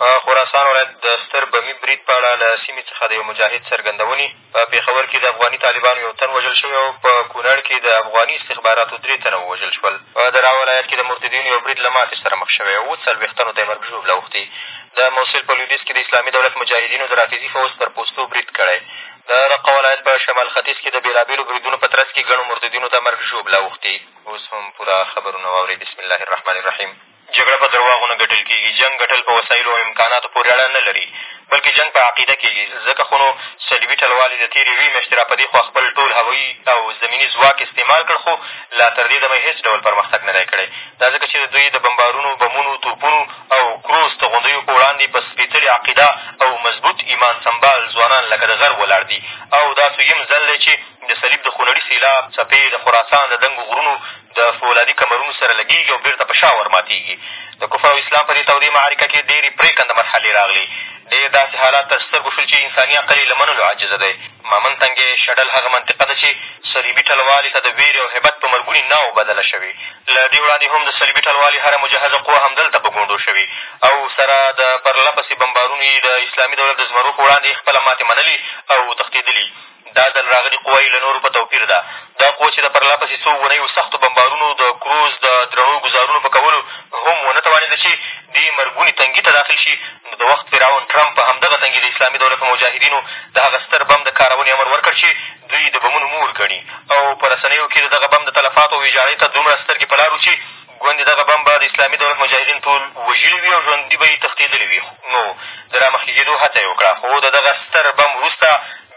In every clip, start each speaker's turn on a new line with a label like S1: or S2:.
S1: په
S2: خراسان
S3: ولایت د ستر بمي برید په اړه له سیمې څخه د یو مجاهد څرګندونې، په پېښور کې د افغاني طالبانو یو تن وژل شوی او په کونړ کې د افغاني استخباراتو درې تنه ووژل شول. په درعا ولایت کې د مرتدینو یو برید له ماتې سره مخ شوی، اووه څلوېښت تنو ته یې مرګ ژوبله اوښتې. د موصل په لویدیځ کې د اسلامي دولت مجاهدینو د رافضي فوځ پر پوستو برید کړی. د رقه ولایت په شمال ختیځ کې د بېلابېلو بریدونو په ترڅ کې ګڼو مرتدینو ته مرګ ژوبله اوښتې. اوس هم پوره خبرونه واورئ بسم الله الرحمن الرحیم. جګړه په درواغو نه ګټل کېږي، جنګ ګټل په وسایلو او امکاناتو پورې اړه نه لري، بلکې جنګ په عقیده کېږي، ځکه خو نو صلیبي ټلوالې د تېرې یوې میاشتې را په دېخوا خپل ټول هوایي او زمیني ځواک استعمال کړ، خو لا تر دې دمه یې هېڅ ډول پرمختګ نه دی کړی، دا ځکه چې د دوی د بمبارونو، بمونو، توپونو او کروز توغندیو په وړاندې په سپېڅلې عقیده او مضبوط ایمان سمبال ځوانان لکه د غر ولاړ دي او دا څویم ځل دی چې د صلیب د خونړي سېلاب څپې د خراسان د دنګو غرونو د فولادي کمرونو سره لګېږي او بېرته په شا ورماتېږي. د کفر او اسلام په دې تودې معرکه کې ډېرې پرېکنده مرحلې راغلې. ډېر داسې حالات تر سترګو شول چې انساني عقل یې له منلو عاجز دی. مامن تنګی شډل هغه منطقه ده چې صلیبي ټلوالې ته د وېرې او هیبت په مرګونې ناو بدله شوې. له دې وړاندې هم د صلیبي ټلوالې هره مجهزه قوه همدلته په ګونډو شوې او سره د پرلهپسې بمبارونو یې د اسلامي دولت د زمرو په وړاندې خپله ماتې منلې او تښتېدلي دا ځل راغلي قوه یې له نورو په توپیر ده. دا قوه چې د پرله پسې څو اوونیو سختو بمبارونو، د کروز د درنو ګوزارونو په کولو هم ونه توانېده چې دې مرګوني تنګي ته داخل شي، نو د وخت فرعون ټرمپ په همدغه تنګي د اسلامي دولت په مجاهدینو د هغه ستر بم د کارونې امر ورکړ چې دوی د بمونو مور ګڼي او په رسنیو کې د دغه بم د تلفاتو او ویجاړۍ ته دومره سترګې په لار وو چې ګوندې دغه بم به د اسلامي دولت مجاهدین ټول وژلي وي او ژوندي به یې تښتېدلي وي نو د رامخکې کېدو هڅه یې وکړه خو د دغه ستر بم وروسته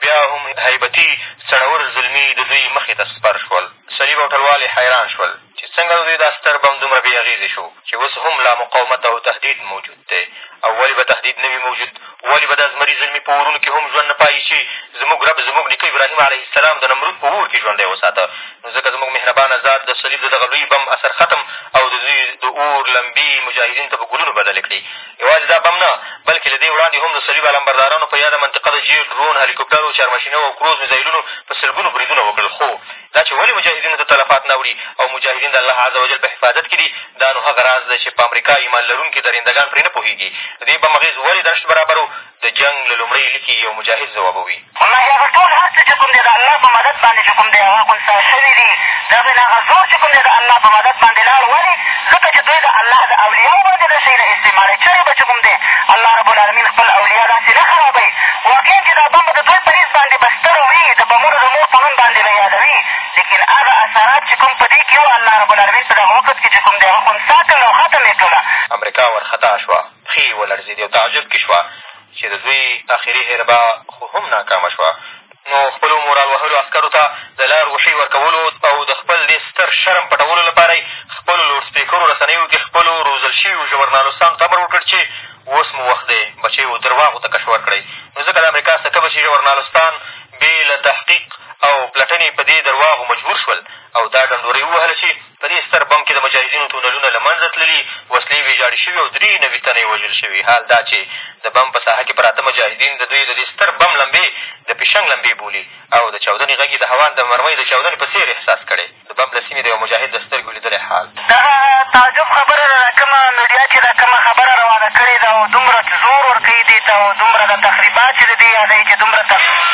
S3: بیا هم هیبتي څڼور زلمي د دوی مخې ته سپر شول صلیب او ټلوال یې حیران شول چې څنګه د دوی دا ستر بم دومره بې اغېزې شو چې اوس هم لا مقاومت او تهدید موجود دی او ولې به تهدید نه وي موجود؟ ولې به دا زمري زلمي په اورونو کښې هم ژوند نه پالي چې زموږ رب زموږ نیکه ابراهیم علیه السلام د نمرود په اور کښې ژوندی وساته؟ نو ځکه زموږ مهربانه ذات د صلیب د دغه لوی بم اثر ختم او د دوی د اور لمبې مجاهدینو ته په ګلونو بدلې کړې. یوازې دا بم نه، بلکې له دې وړاندې هم د صلیب علمبردارانو په یاده منطقه د جېټ، ډرون، هلیکوپټرو، چارماشینو او کروز میزایلونو په سلګونو بریدونه وکړل، خو دا چې ولې مجاهدینو ته تلفات نه اوړي او مجاهدین د الله عز وجل په حفاظت کښې دي دا نو هغه راز دی چې په امریکا ایمان لرونکي درېندګان پرې نه پوهېږي د دې بم اغېز ولې دشت برابر ؤ د جنګ له لومړۍ لیکې یو مجاهد ځوابوي.
S4: ملا جان صاحب ټول هر څه چې کوم دی د الله په مدد باندې چې کوم دی هغه خنثی شوي دي د هغوی نه هغه زور چې کوم دی د الله په مدد باندې لاړ ولې ځکه چې دوی د الله د اولیاوو باندې د شي نه استعمالوي چرې به چې کوم دی الله رب العالمین خپل اولیا داسې نه خرابوي واقعا چې دا بم به د دوی په هېڅ باندې به ستر وي د بمونو د مور په نوم باندې به یادوي لیکن هغه اثرات چې کوم په دې کښې وه الله رب العالمین په دغه وخت کښې چې کوم دی هغه خنسا کړل او ختم یې کړله
S3: امریکا ورخطا شوه پښې یې ولړزېدې او تعجب کښې شوه چې د دوی اخري حربه خو هم ناکامه شوه نو خپلو مورال وهلو عسکرو ته د لا روحي ورکولو او د خپل دې ستر شرم پټولو لپاره یې خپلو لوډسپېکرو رسنیو کې خپلو روزل شویو ژورنالستانو ته امر وکړ چې اوس مو وخت دی بچیو درواغو ته کش ورکړئ نو ځکه د امریکا سکه بچي ژورنالستان بې له تحقیق او پلټنې په دې درواغو مجبور شول او دا ډنډورې ووهله چې په دې ستر بم کې د مجاهدینو تونلونه له منځه تللي، وسلې یې ویجاړې شوي او درې نوي تنه یې وژل شوي، حال دا چې د بم په ساحه کې پراته مجاهدین د دوی د دې ستر بم لمبې د پشنګ لمبې بولي او د چاودنې غږ یې د هوا د مرمۍ د چاودنې په څېر احساس کړی، د بم له سیمې د یوه مجاهد د سترګو لیدلی حال.
S4: دغه تعجب خبره ده، دا کومه میډیا چې دا کومه خبره روانه کړې ده او دومره زور ورکوي دې ته او دومره دا تخریبات چې د دې یادوي چې دومره
S3: تخریبات.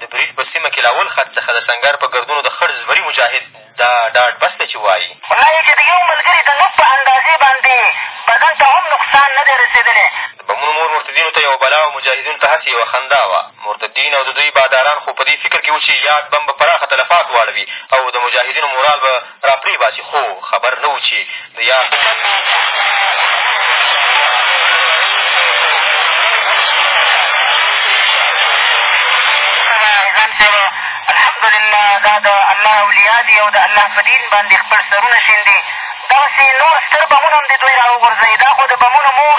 S3: د برید په سیمه کې له اول خط څخه د سنګر په ګردونو د خړ زمري مجاهد دا ډاډ بس دی چې وايي.
S4: ملا یې چې د یو ملګري د نوک په اندازې باندې بدن ته هم نقصان نه دی رسېدلی.
S3: د بمونو مور مرتدینو ته یوه بلا او مجاهدینو ته هسې یوه خندا وه. مرتدین او د دوی باداران خو په دې فکر کې وو چې یاد بم به پراخه تلفات واړوي او د مجاهدینو مورال به را پرې باسي خو خبر نه وو چې د
S4: يار دا د الله اولیا دي او د الله په دین باندې خپل سرونه شیندي داسې نور ستر بمونه هم د دوی را وغورځوي دا خو د بمونو مور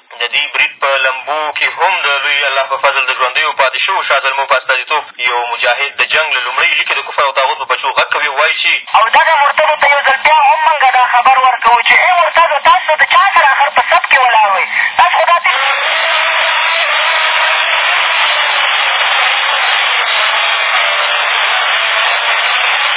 S4: د دې برید په
S3: لمبو کښې هم د لوی الله په فضل د ژوندیو پاتې شوو شاه زلمو په استازیتوب یو مجاهد د جنګ له لومړۍ لیکې د کفر او طاغوت په بچو غږ کوي او وایي چې.
S4: او دغه مرتدو ته یو ځل بیا هم مونږ دا خبر ورکوو چې ای مرتدو تاسو د چا سره اخر په صف کښې ولاړ وئ تاسو خو دا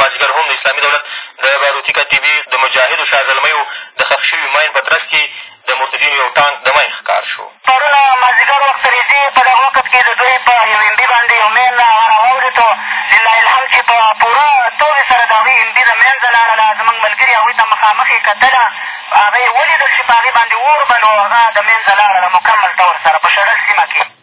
S3: مازدیګر هم د اسلامي دولت د باروتي کتیبې د مجاهدو شا زلمیو د ښخ شوي ماین په ترڅ کښې د مرتدینو یو ټانک د ماین ښکار شو.
S4: پرون مازدیګر وخت نږدې په دغه وقت کښې د دوی په یو ایم بي باندې یو مین هغه را واورېتو لله الحمد چې په پوره توغې سره د هغوی ایم بي د مینځه لاړله زموږ ملګري هغوی ته مخامخ یې کتله هغه یې ولیدل چې په هغې باندې اور بل و هغه د مینځه لاړله مکمل طور سره په شړل سیمه کښې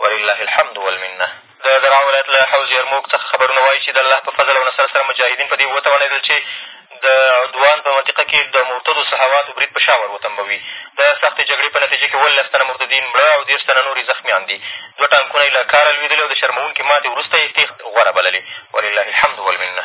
S3: ولله الحمد والمنه د درعا ولایت له حوض یرموک څخه خبرونه وایي چې د الله په فضل او نصرت سره مجاهدین په دې وتوانېدل چې د عدوان په منطقه کې د مرتدو صحواتو برید په شا ور وتمبوي د سختې جګړې په نتیجه کې اوولس تنه مرتدین مړه او دېرش تنه نور یې زخمیان دي دوه ټانکونه یې له کاره لوېدلي او د شرموونکې ماتې وروسته یې تېښت غوره بللې ولله الحمد والمنه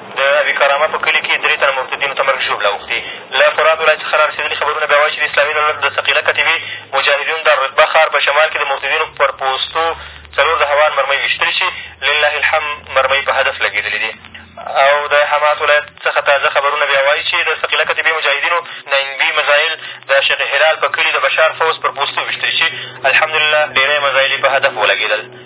S3: د ابي کرامه په کلي کښې درې تنه مرتدينو ته مرګ ژوبله اوښتې. له فرات ولايت څخه را رسېدلي خبرونه بيا وايي چې د اسلامي دولت د ثقيله کتيبې مجاهدينو د الرتبه ښار په شمال کښې د مرتدينو پر پوستو څلور د هوان مرمۍ ويشتلې چې لله الحمد مرمۍ په هدف لګېدلې دي او د حمات ولايت څخه تازه خبرونه بيا وايي چې د ثقيله کتيبې مجاهدينو نينبي مزايل د شيخ هلال په کلي د بشار فوځ پر پوستو ويشتلي چې الحمدلله ډېری مزايل يې په هدف ولګېدل.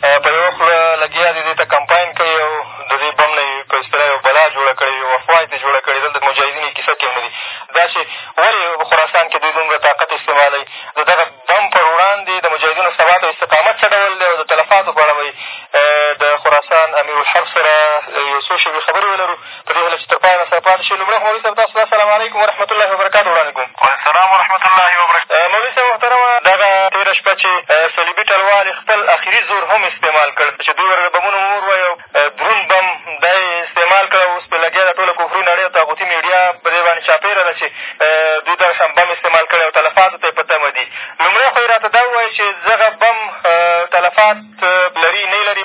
S3: په یوه خوله لګیا دي دې ته کمپاین کوي او د دې بم نه یې په اصطلاح یوه بلا جوړه کړې یو افواه یې ترې جوړه کړې دلته د مجاهدینو یې کیسه کښېنولي دا چې ولې په
S1: خراسان کښې دوی دومره طاقت استعمالوي
S3: د دغه بم پر وړاندې د مجاهدینو ثبات او استقامت څه ډول دی او د تلفاتو په اړه به د خراسان امیرالحرب سره یو څو شېبې خبرې ولرو په دې هیله چې تر پایه راسره پاتې شئ. لومړی خو مولوي صاحب تاسو ته السلام علیکم ورحمت الله وبرکاتو وړاندې کوم.
S5: والسلام ورحمت الله وبرکاتو.
S3: مولوي صاحب محترمه! دغه تېره شپه چې صلیبي ټلوالې خپل اخري زور هم استعمال کړ، چې دوی ورته د بمونو مور وایي او دروند بم دا یې استعمال کړ او اوس پرې لګیا ده ټوله کفري نړۍ او طاغوتي میډیا په دې باندې چاپېره ده چې دوی دغه شان بم استعمال کړی او تلفاتو ته یې په تمه دي. لومړی خو یې راته دا ووایه چې دغه بم تلفات لري
S5: نه یې لري؟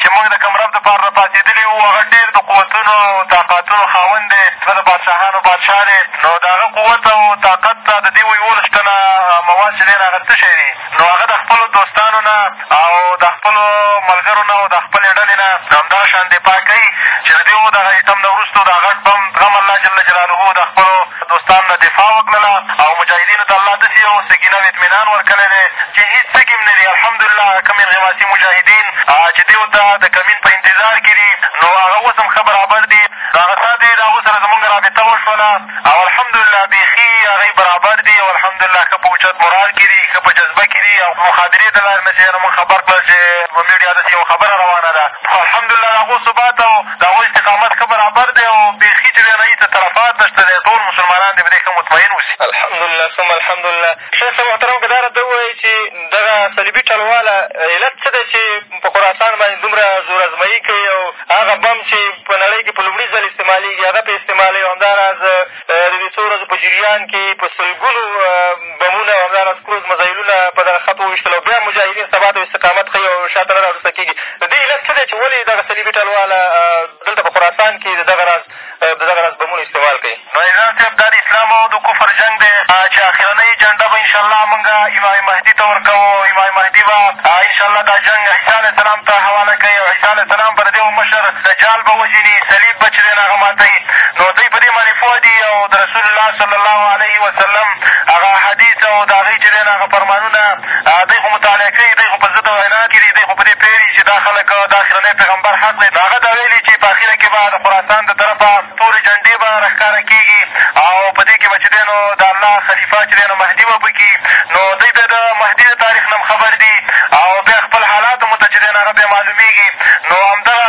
S5: چې موږ د کوم رب دپاره را پاڅېدلي یو، هغه ډېر د قوتونو او طاقاتونو خاوند دی، هغه د بادشاهانو بادشاه دی، نو د هغه قوت او طاقت ته د دې ویولو شته نه، مواد چې دی نو هغه څه شی دي؟ نو هغه د خپلو دوستانو نه او د خپلو ملګرو نه او د خپلې ډلې نه همدغه شان دفاع کوي، چې د دې او دغه ایټم نه وروسته دا غټ بم، زغم الله جل جلاله، د خپلو. دوستانو نه دفاع وکړله او مجاهدینو ته الله داسې یو سکینه او اطمینان ورکړی دی چې هېڅ ټکي هم نه دي الحمدالله هغه کوم انغماسي مجاهدین چې دیو ته د کمین په انتظار کښې دي نو هغه اوس هم ښه برابر دي هغه ساعت یې د هغو سره زمونږ رابطه وشوله او الحمدالله بیخي هغوی برابر دي او الحمدالله ښه په اوچت مورال کښې دي ښه په جذبه کښې دي او مخابرې د لارې نه چې یاره مونږ خبر کړل چې په میډیا داسې یوه خبره روانه ده خو الحمدالله د هغو ثبات او د هغوی استقامت ښه برابر دی او بېخي چې ډېر رئیس تلفات نه شته دی، ټول مسلمانان دې په دې ښه مطمئن اوسي.
S3: الحمدالله ثم الحمدالله. شیخ صاحب محترم که دا راته ووایي چې دغه صلیبي ټلواله علت څه دی چې په خراسان باندې دومره زور ازمایي کوي او هغه بم چې په نړۍ کښې په لومړي ځل استعمالېږي هغه پرې استعمالوي او همداراز د دې څو ورځو په جریان کې په سلګونو بمونه او همداراز کروز مزایلونه په دغه خط وویشتل او بیا مجاهدین ثبات او استقامت ښيي او شا ته نه راوروسته کېږي د دې علت څه دی چې ولې دغه صلیبي ټلواله دلته په خراسان کې د دغه راز د دغه راز بمونه استعمال کوي
S5: نو عزت صاحب دا د اسلام او د کفر جنګ دی چې اخرنۍ جنډه به انشاءالله مونږ امام مهدي ته ورکوو او امام مهدي به انشاءالله دا جنګ عیسی علیه السلام ته حواله کوي او عیسی علیه السلام به د دغو مشر دجال به وځیني صلیب به چې دی ماتوي نو دوی په دې باندې پوه دي او د رسول الله صلی الله علیه وسلم هغه احادیث او د هغوی چې دی نه هغه فرمانونه دوی خو مطالعه کړي دوی خو په زړه د وینا کړي دوی خو په دې پوهېږي چې دا خلک د اخرنی پیغمبر حق دی نو هغه دا ویلي چې په اخره کښې به د خراسان د طرفه تورې جنډې به راښکاره کېږي او په دې کښې به چې دی نو د الله خلیفه چې دی نو مهدي به پکي نو دوی بیا د مهدي د تاریخ نه هم خبر دي او بیا خپل حالاتو مو ته چې دی نو هغه بیا معلومېږي نو همدغه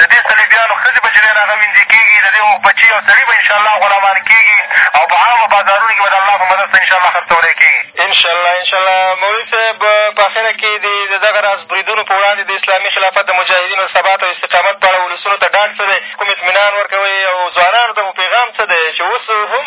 S5: د دې صلیبیانو ښځې به چې دی نو هغه وینځې کېږي، د دې اوښ بچي او سړي به ان شاء الله غلامان کېږي او په عامو بازارونو کښې به د الله په مدد سره ان شاء الله خرڅولی کېږي.
S3: ان شاء الله، ان شاء الله. مولوي صاحب! په اخره کښې دې د دغه راز بریدونو په وړاندې د اسلامي خلافت د مجاهدینو د ثبات او استقامت په اړه ولسونو ته ډاډ څه دی؟ کوم اطمینان ورکوئ او ځوانانو ته مو پېغام څه دی چې اوس هم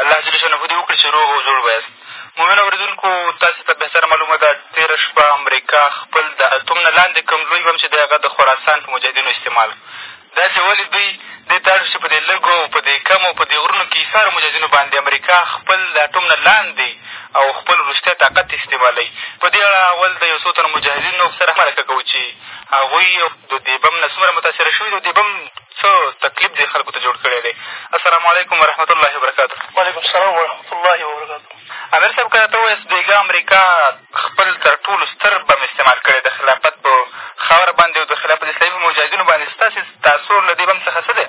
S5: الله
S6: جل شأنه دې وکړي چې روغ او جوړ به یاست. مؤمنو اورېدونکو! تاسې ته بهتره معلومه ده تېره شپه امرېکا خپل د اتوم نه لاندې کوم لوی بم چې دی هغه د خراسان په مجاهدینو استعمال کړ. داسې ولې دوی دې ته اړ شو چې په دې لږو او په دې کمو او په دې غرونو کې ایسارو مجاهدینو باندې امرېکا خپل د اتوم نه لاندې او خپل وروستی طاقت استعمالوي؟ په دې اړه اول د یو څو تنو مجاهدینو سره مرکه کوو چې هغوی او د دې بم نه څومره متاثره شوي دي او دې بم څه تکلیف دې خلکو ته جوړ کړی دی. السلام علیکم ورحمة الله وبرکاته.
S7: وعلیکم السلام ورحمة الله وبرکاته.
S6: امیر صاحب که راته ووایاست بېګاه امریکا خپل تر ټولو ستر بم استعمال کړی د خلافت په خاوره باندې او د خلافت اسلامي په مجاهدینو باندې ستاسې تاثر له دې بم څخه څه دی؟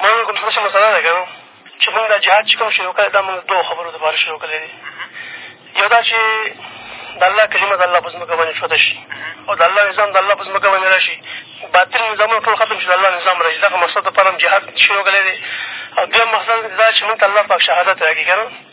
S7: مولوي ګل صاحب داسې مسله ده که نه چې مونږ دا جهاد چې کوم شروع کړی دا مونږ دوو خبرو دپاره شروع کړی دی یو دا چې د الله کلمه د الله په ځمکه باندې چوته شي او د الله نظام د الله په ځمکه باندې را شي باطل نظامونه ټول ختم شي د الله نظام را شي دغه مقصد دپاره هم جهاد شروع کړی دی او دویم مقصد دا چې مونږ ته الله پاک شهادت را کړي که نه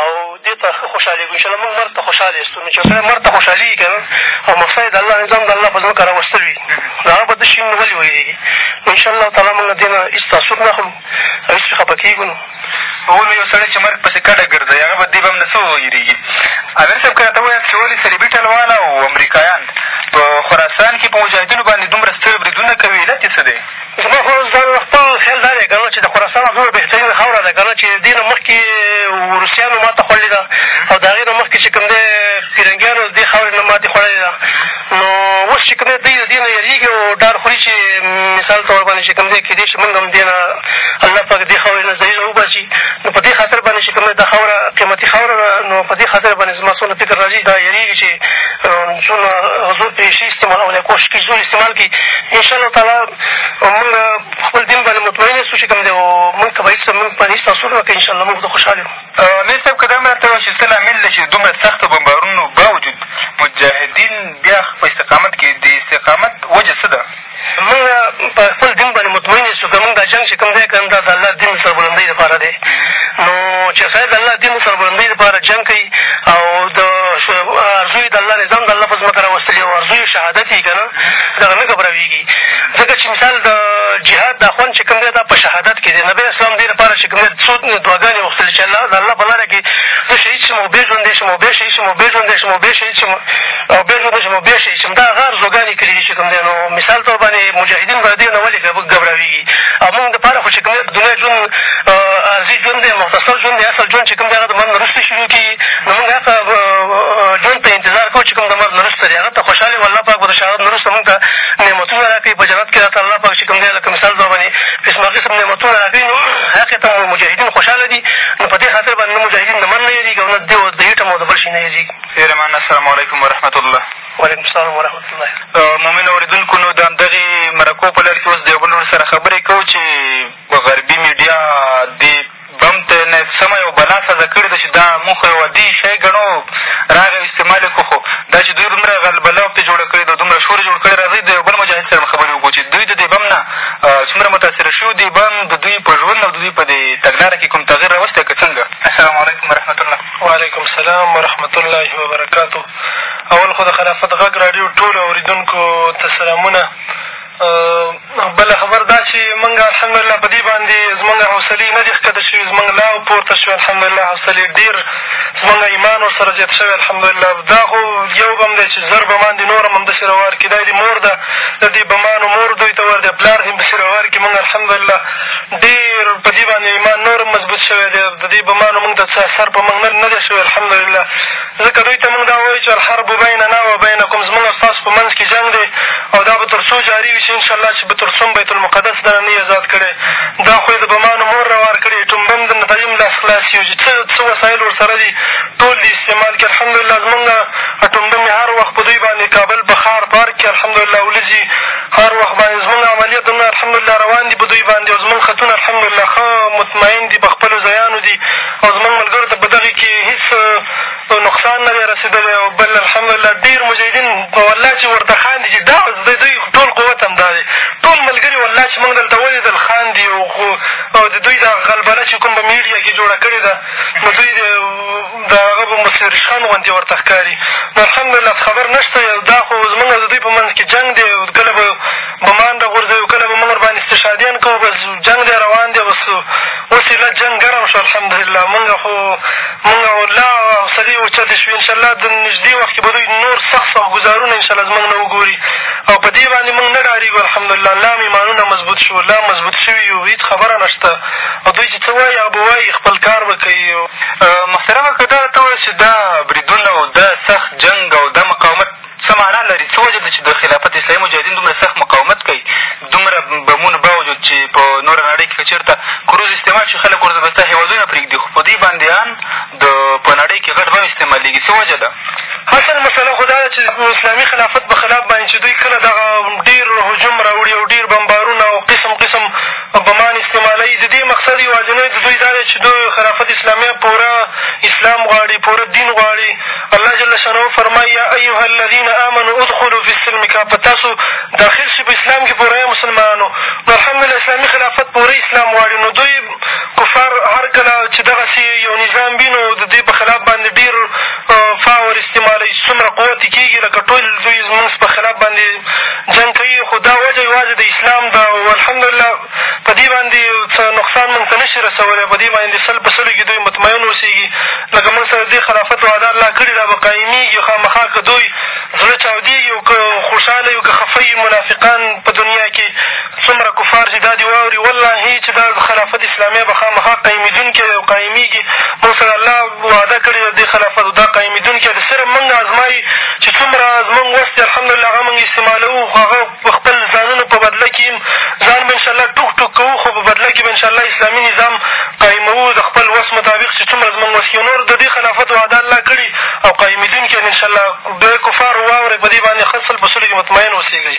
S7: او دې ته ښه خوشحال یو انشاءالله مونږ مرګ ته خوشحال یستو نو چې یو سړی مرګ ته خوشحالېږي که نه او مقصد یې د الله نظام د الله په ځمکه راوستل وي نو هغه به تش وي نو ولې وېرېږي نو انشاءالله تعالی مونږ له دې نه هېڅ تأثر نه اخلو او هېڅ پرې خفه کېږو نه
S6: هو نو یو سړی چې مرګ پسې کډه ګرځوي هغه به دې به هم نه څه ووېرېږي امیر صاحب که راته ووایاست چې ولې صلیبي ټلوال او امریکایان په خراسان کښې په مجاهدینو باندې دومره ستر بریدونه کوي علت یې څه دی
S7: زما خو ځان خپل خیال دا دی که نه چې د خراسان دومره بهترینه خاوره ده که نه چې دې نه مخکې روسیانو ماته خوړلې ده او د هغې نه مخکې چې کوم دی فرنګیانو دې خاورې نه ماتې خوړلې ده نو اوس چې کوم دی دوی د دې نه یېرېږي او ډار خوري چې مثال طور باندې چې کوم دی کېدای شي مونږ هم دې نه الله پاک دې خاورې نه ذلیله وباسي نو په دې خاطر باندې چې کوم دی دا خاوره قیمتي خاوره ده نو په دې خاطر باندې زما څومره فکر را ځي دا یېرېږي چې چون حضور پرې شي استعمال او لکه کوشش کوي چې ټول استعمال کړي ان شاء الله تعالی مونږ په خپل دین باندې مطمئن یاستو چې کوم دی او مونږ ته به هېڅ مونږ باندې هېڅ تاثر نه کوي ان شاء الله مونږ ورته خوشحال یو
S6: میر صاحب که دا هم راته ووایې چې څه لامل دی چې د دومره سختو بمبارونو باوجود مجاهدین بیا په استقامت کښې دي د استقامت وجه څه ده
S7: مونږ په خپل دین باندې مطمئن یسو که مونږ دا جنګ چې کوم دی کوو دا د الله دین د سربلندۍ لپاره دی نو چې سړی د الله دین د سربلندۍ لپاره جنګ کوي او د ارزو یې د الله نظام د الله په ځمکه راوستلي او ارزو یې شهادت یي که نه دغه نه ګبراوېږي ځکه چې مثال د جهاد دا خوند چې کوم دی دا په شهادت کښې دی نبي اسلام دې لپاره چې کوم دی څو دعاګانې غوښتلې چې الله د الله په لاره کښې زه شهید شم او بیا ژوندی شم او بیا شهید شم او بیا ژوندی شم او بیا شهید شم او بیا جوړ نه شم او بیا شهید شم دا هغه ارزوګانې کړي دي چې کوم دی نو مثال طور باندې مجاهدین به دې نه ولې ګبراوېږي او مونږ دپاره خو چې کوم دی د دنیا ژوند عرضي ژوند دی مختصر ژوند دی اصل ژوند چې کوم دی هغه د مرګ نه وروسته شروع کېږي نو مونږ هغه ژوند ته انتظار کوو چې کوم د مرګ نه وروسته دی هغه ته خوشحال یو الله پاک به د شهادت نه وروسته مونږ ته نعمتونه را کوي په جنت کښې راته الله پاک چې کوم دی لکه مثال طور باندې قسمه قسم نعمتونه را کوي نو هغې ته مجاهدین خوشحاله دي نو په دې خاطر باندې نه مجاهدین د من نه یېرېږي او نه د دې ټم او د بل شي نه یېرېږي
S6: ډېره مننه السلام علیکم ورحمت الله.
S7: وعلیکم السلام ورحمة الله.
S6: مومنو اورېدونکو نو د همدغې مرکو په لړ کښې اوس د یو بل ورور سره خبرې کوو چې غربي میډیا دې بم ته یعنې سمه یوه بلا سزا کړې ده چې دا مونږ خو یو عادي شی ګڼو راغی استعمال یې کړو خو دا چې دوی دومره غلبله پرې جوړه کړې ده دومره شور جوړ کړی راځئ د یو بل مجاهد سره خبرې وکړو چې دوی د دې بم نه څومره متاثره شوي دې بم د دوی په ژوند او د دوی په دې تګلاره کښې کوم تغیر راوستی که څنګه السلام علیکم ورحمت الله
S8: وعلیکم السلام ورحمت الله وبرکاته اول خو د خلافت غږ راډیو ټولو اورېدونکو ته سلامونه بله خبر دا چې مونږ الحمدلله په دې باندې زمونږ حوصلې نه دي ښکته شوي زمونږ لا پورته شوې الحمدلله حوصلې ډېر زمونږ ایمان ورسره زیات شوی الحمدلله دا خو یو بم دی چې زر بمان دي نور هم همداسې روار کړي دا یې مور ده د دې بمانو مور دوی ته ور دی پلار دې همداسې روار کړي مونږ الحمدلله ډېر په دې باندې ایمان نور هم مضبوط شوی دی او د دې بمانو مونږ ته څه اثر په مونږ نه دی شوی الحمدلله ځکه دوی ته مونږ دا وایو چې الحرب بیننا و بینکم زمونږ او ستاسو په منځ کښې جنګ دی او دا به تر څو جاري وي چې انشاءالله چې به تر څو بیت المقدس دنه نه ازاد کړی دا خو یې د بمانو مور راوار کړي ټوم بم دنه ته هم لاس خلاص یو چې څه څه وسایل ورسره دي ټول دي استعمال کړي الحمدلله زمونږ اټوم بم هر وخت په دوی باندې کابل په ښار په هر کښې الحمدلله ولځي هر وخت باندې زمونږ عملیاتونه الحمدالله روان دي په دوی باندې او زمونږ خطونه الحمدالله ښه مطمئن دي په خپلو ځایانو دي او زمونږ ملګرو ته په دغې کښې هېڅ نقصان نه دی رسېدلی او بل الحمدالله ډېر مجاهدین والله چې ورته خاندي چې دا د دوی ټول قوت هم دا دی ټول ملګري والله چې مونږ دلته ولیدل خاندي او د دوی دا غلبله چې کوم په میډیا کښې جوړه کړې ده نو دوی د هغه به مسلېرشان غوندې ورته ښکاري نورخان به یې لاس خبر نه شته دا خو زموږ او د دوی په منځ کښې جنګ دی او کله به بمان را غورځوي او کله به موږ ورباندې استشهادیان کوو بس جنګ دی روان دی بس اوس ایله جنګ ګرم شو الحمدالله موږ خو موږ او لا حوصلې اوچتې شوې انشاءالله د نږدې وخت کښې به دوی نور سخت سخت ګزارونه انشاءالله زموږ نه وګوري او په دې باندې موږ نه ډارېږو الحمدالله لا مې ایمانونه مضبوط شو لا مضبوط شوي یو هېڅ خبره نه شته او دوی چې څه وايي هغه به وايي خپل کار به کوي
S6: محترمه که دا راته ووایې چې دا بریدونه او دا سخت جنګ او دا مقاومت څه معنا لري څه وجه ده چې د خلافت اسلامي مجاهدین دومره سخت مقاومت کوي دومره بمونه باوجود چې په نوره نړۍ کښې که چېرته کروز استعمال شي خلک ورته بسته هېوادونه پرېږدي خو په دوی باندې ان د په نړۍ کښې غټ بم استعمالېږي څه وجه ده
S8: اصل مسله خو دا ده چې اسلامي خلافت په خلاف باندې چې دوی کله دغه ډېر هجوم راوړي او ډېر بمبارونه او قسم قسم بمان استعمالوي د دې مقصد یوازینی د دوی دا دی چې دوی خلافت اسلامي پوره اسلام غواړي پوره دین غواړي الله جل شانه فرمایي یا ایها الذین آمنوا ادخلوا فی السلم کافه تاسو داخل شي په اسلام کښې پوره مسلمانانو نو الحمدلله اسلامي خلافت پوره اسلام غواړي نو دوی کفار هر کله چې دغسې یو نظام وي نو د دې په خلاف باندې ډېر په فاور استعمالوي چې څومره قوت یې کېږي لکه ټول دوی زمونږ په خلاف باندې جنګ کوي خو دا وجه یوازې د اسلام ده او الحمدلله په دې باندې څه نقصان مونږ ته نه شي رسولی په دې باندې سل په سلو کښې دوی مطمئن اوسېږي لکه مونږ سره دې خلافت وعده الله کړې دا به قایمېږي خامخا که دوی زړه چاودېږي او که خوشحاله وي او که خفه وي منافقان په دنیا کښې څومره کفار چې دا دې واوري والله چې دا خلافت اسلاميه به خامخا قايمېدونکی دی او قايمېږي مونږ سره الله وعده کړې ده دې خلافت دا قايمېدونکی دی صرف مونږ ازمايي چې څومره زمونږ وس دی الحمدلله هغه مونږ استعمالوو خو هغه په خپل ځانونو په بدله کښې هم ځان به انشاءالله ټوک ټوک کوو خو په بدله کښې به انشاءالله اسلامي نظام قايموو د خپل وس مطابق چې څومره زمونږ وس کښې نور د دې خلافت وعده الله کړي او قايمېدونکی دی انشاءالله د کفارو واورئ په دې باندې ښه سل په سلو کښې مطمئن اوسېږئ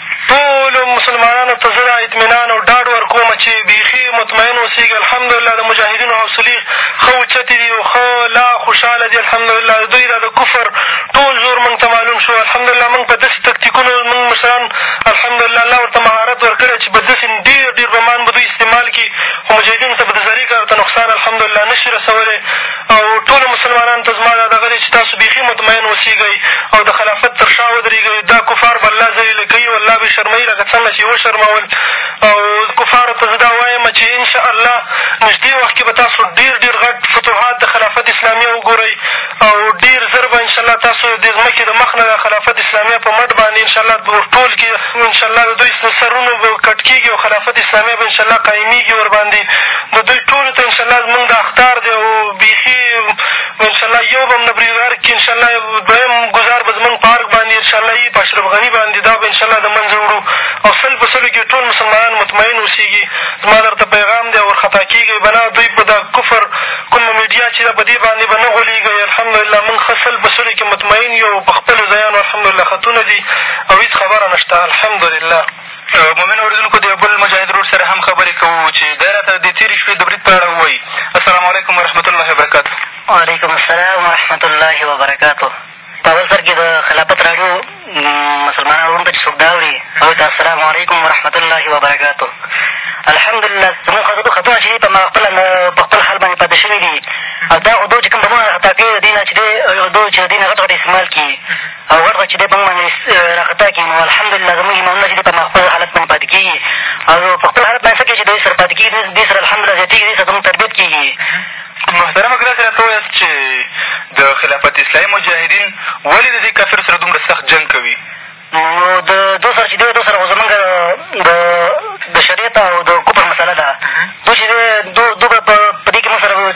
S8: ټولو مسلمانانو ته زه دا اطمینان او ډاډ ورکوم چې بېخي مطمئن اوسېږي الحمدلله د مجاهدینو حوصلې ښه اوچتې دي او ښه لا خوشحاله دي الحمدلله د دوی دا د کفر ټول زور مونږ ته معلوم شو الحمدلله مونږ په داسې تکتیکونو مونږ مشران الحمدلله الله ورته مهارت ورکړی چې په داسې ډېر ډېر بمان به دوی استعمال کړي خو مجاهدینو ته به د ذرې کار ته نقصان الحمدلله نه شي رسولی او ټولو مسلمانانو ته زما دا دغه دی چې تاسو بېخي مطمئن اوسېږئ او د خلافت تر شا ودرېږئ، دا کفار به الله ذلیله کوي او الله به یې شرموي لکه څنګه چې یې وشرمول او کفارو ته زه دا وایم چې ان شاء الله نږدې وخت کښې به تاسو ډېر ډېر غټ فتوحات د خلافت اسلامیه وګورئ او ډېر زر به ان شاء الله تاسو د دې ځمکې د مخ نه د خلافت اسلامیه په مټ باندې ان شاء الله ټول کښې خو ان شاءالله د دوی له سرونو به کټ کېږي او خلافت اسلامي به ان شاءالله قایمېږي ورباندې د دوی ټولو ته ان شاءالله زمونږ دا اخطار دی او بېخي به ان شاءالله یو به هم نه پرېږدو ارګ کښې ان شاءالله دویم ګذار به زمونږ په ارګ باندې ان شاءالله وي په اشرف غني باندې دا به ان شاءالله د منځه وړو او سل په سلو کښې ټول مسلمانان مطمئن اوسېږي زما درته پیغام دی او ورخطا کېږئ به نه دوی په دا کفر کومه میډیا چې ده په دې باندې به نه غولېږئ الحمدلله مونږ ښه سل په سلو کښې مطمئن یو او په خپلو ځایانو الحمدلله ختونه دي او هېڅ خبره نه شته الحمدلله.
S6: مؤمنو اورېدونکو د یو بل مجاهد ورور سره هم خبرې کوو چې دی راته د تېرې شپې د برید په اړه ووایي السلام علیکم ورحمت الله وبرکاتو
S9: وعلیکم السلام ورحمت الله وبرکاتو په اول سر کښې د خلافت راډیو مسلمانان وروڼو ته چې څوک دا اوري هغوی ته السلام علیکم ورحمت الله وبرکاتو الحمدلله زموږ خزدو خطونه چې دي په ما خپله په خپل حال باندې پاتې شوي دي او دا خو دوی چې کوم بمونه راخطا کړي د دوی نه چې دی دوی چې د دوی نه غټ غټ استعمال کړي او غټ غټ چې دی په موږ باندې راخطا کېږي نو الحمدلله زموږ ایمانونه چې دی په هماغه خپل حالت باندې پاتې کېږي او په خپل حالت باندې څه کوي چې د دې سره پاتې کېږي دې سره الحمدلله زیاتېږي دې سره زموږ تربیت کېږي
S6: محترمه که داسې راته ووایاست چې د خلافت اسلامي مجاهدین ولې د دې کافرو سره دومره سخت جنګ کوي
S9: نو د دو سره چې دی دو سره خو زمونږ د د شریعت او د کفر مسله ده دو چې دی دو دو به په دې کښې مونږ سره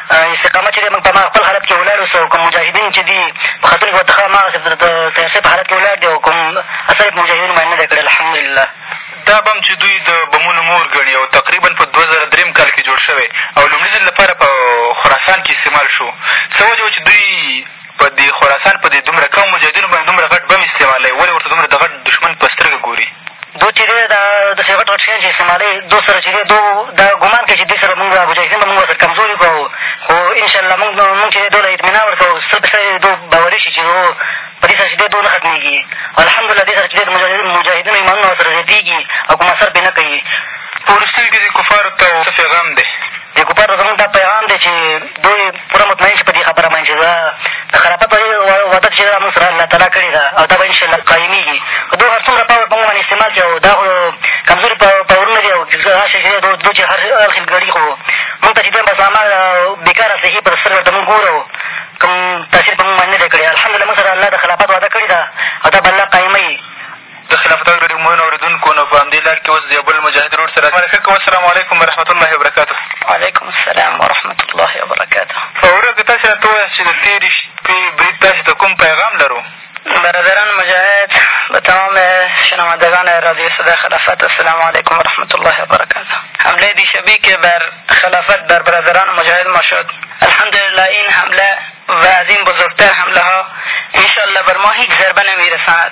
S9: استقامت چې دی موږ په هماغه خپل حالت کښې ولاړ اوسو او کوم مجاهدین چې دي په ختن کښې ورته ښه هماغسې د تیارسۍ په حالت کښې ولاړ دي او کوم اثر یې په مجاهدینو باندې نه دی کړی الحمدلله
S6: دا بم چې دوی د بمونو مور ګڼي او تقریبا په دوه زره درېیم کال کښې جوړ شوی او لومړي ځل لپاره په خراسان کښې استعمال شو څه وجه وه چې دوی په دې خراسان په دې دومره کمو مجاهدینو باندې دومره غټ بم استعمالوي ولې ورته دومره د غټ دښمن په سترګه ګوري
S9: دوی چې دی دا داسې غټ غټ شیان چې استعمالوي دوی سره چې دی دو دا ګمان کوي چې دوی سره مونږ مجاهدین به مونږ ورسره کمزوري کړو خو انشاءالله مونږ مونږ چې دی دوی له اطمینان ورکوو سره په سره دو باوري شي چې دو په دې سره چې دی دو نه ختمېږي او الحمدلله دې سره چې دی د مجاهدینو ایمانونه ورسره زیاتېږي او کوم اثر پرې نه کوي
S6: په وروستیو کښې دې کفارو ته څه پیغام دی
S9: ډېکوپر ته زموږ دا پیغام دی چې دوی پوره مطمئن شي په دې خبره باندې چې دا د خلافت په دې وعده چې دا مونږ سره الله تعالی کړې ده او دا به انشاءالله قایمېږي خو دوی هر څومره پاور په مونږ باندې استعمال کړي او دا خو کمزوري پاورونه دي او هر شی چې دوی چې هر اړخ ګړي خو مونږ ته چې دوی بس عمل بېکاره صحي په سترګه ورته مونږ ګورو کوم تاثیر په مونږ باندې نه دی کړی الحمدلله مونږ سره الله د خلافت وعده کړې ده او دا به الله قایموي
S6: د خلافت غږ راډیو مننه اورېدونکو نو په همدې لار کښې اوس د یو بل مجاهد ورور سره مرکه کوو السلام علیکم ورحمت الله وبرکاته
S9: وعلیکم السلام ورحمت الله وبرکاته
S6: وروره که تاسې راته ووایاست چې د تېرې شپې برید تاسې ته کوم پیغام لرو
S9: برادران مجاهد به تمام شنوندگان رادیو صدا خلافت السلام علیکم ورحمت الله وبرکاته حمله دیشبی که بر خلافت بر برادران مجاهد ما شد الحمدلله این حمله و از این بزرگتر حمله ها انشاءالله بر ما هیچ ضربه نمیرساند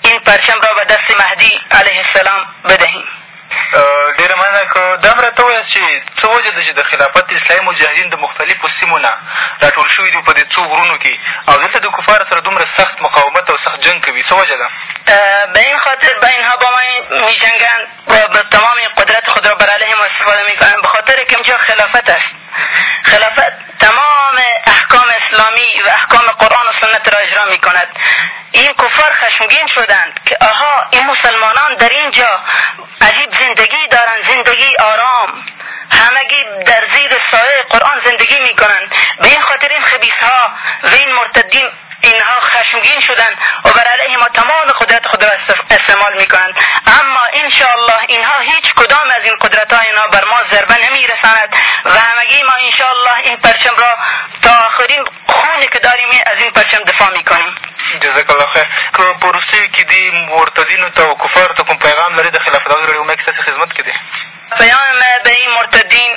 S9: این پرچم را به دست مهدی علیه السلام بدهیم
S6: ډېره مننه که دا هم راته ووایاست چې څه وجه ده چې د خلافت اسلامي مجاهدین د مختلفو سیمو نه راټول شوي دي په دې څو غرونو کښې او دلته د کفارو سره دومره سخت مقاومت او سخت جنګ کوي څه وجه ده
S9: به این خاطر به اینها با ما میجنگند و به تمام قدرت خود را بر علیهم استفاده میکنند به خاطر که اینجا خلافت است خلافت تمام احکام اسلامی و احکام قرآن و سنت را اجرا می کند این کفار خشمگین شدند که آها این مسلمانان در اینجا عجیب زندگی دارند زندگی آرام همگی در زیر سایه قرآن زندگی می کنند به این خاطر این خبیثها و این مرتدین اینها خشمگین شدند و بر علیه ما تمام قدرت خود را استعمال می کنند اما انشاءالله اینها هیچ کدام از این قدرت های اینها بر ما ضربه نمی رساند و همگی ما انشاءالله این پرچم را تا آخرین خونی که داریم از این پرچم دفاع می کنیم
S6: جزاک الله خیر که په وروستیو کښې دې مرتدینو ته او کفارو ته کوم پیغام لرې د خلافت غږ رډیو مایک ستاسې خدمت کښې دی
S9: پیام به این مرتدین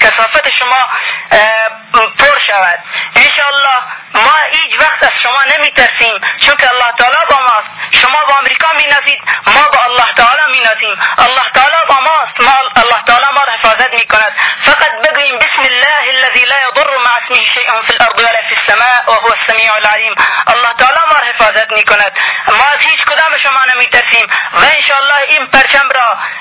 S9: کثافت شما پر شود انشاءالله
S10: ما هیچ وقت از شما نمی ترسیم چون که الله تعالی با ماست شما با امریکا می نازید ما با الله تعالی می نازیم الله تعالی با ماست ما الله تعالی ما را حفاظت می کند فقط بگوییم بسم الله الذی لا یضر مع اسمه شیء فی الارض ولا فی السماء وهو السمیع العلیم الله تعالی ما را حفاظت می کند ما از هیچ کدام شما نمی ترسیم و انشاءالله این پرچم را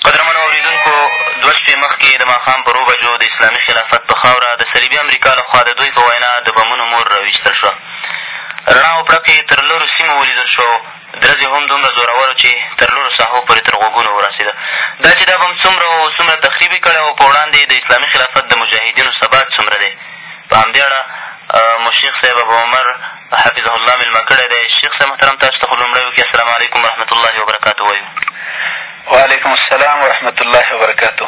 S11: قدرمنو اورېدونکو! دوه شپې مخکې د ماښام پر اوو بجو د اسلامي خلافت په خاوره د صلیبي امریکا له خوا د دوی په وینا د بمونو مور راویستل شوه. رڼا او پرق یې تر لرو سیمو ولیدل شو او درز یې هم دومره زورور و چې تر لرو ساحو پورې تر غوږونو ورسېده. دا چې دا بم څومره و او څومره تخریب یې کړی و او په وړاندې یې د اسلامي خلافت د مجاهدینو ثبات څومره دی، په همدې اړه مو شیخ صاحب ابوعمر حفظه الله مېلمه کړی دی. شیخ صاحب محترم تاسو ته خو لومړی و کې السلام علیکم ورحمة الله وبرکاته وایو.
S12: وعلیکم السلام ورحمت الله وبرکاته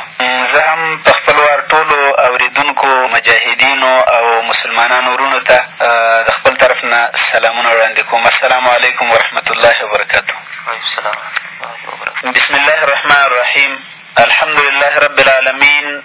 S12: زه هم په خپل وار ټولو اورېدونکو مجاهدینو او مسلمانانو وروڼو ته د خپل طرف نه سلامونه وړاندې کوم السلام علیکم ورحمت الله وبرکاته بسم الله الرحمن الرحیم الحمد لله رب العالمین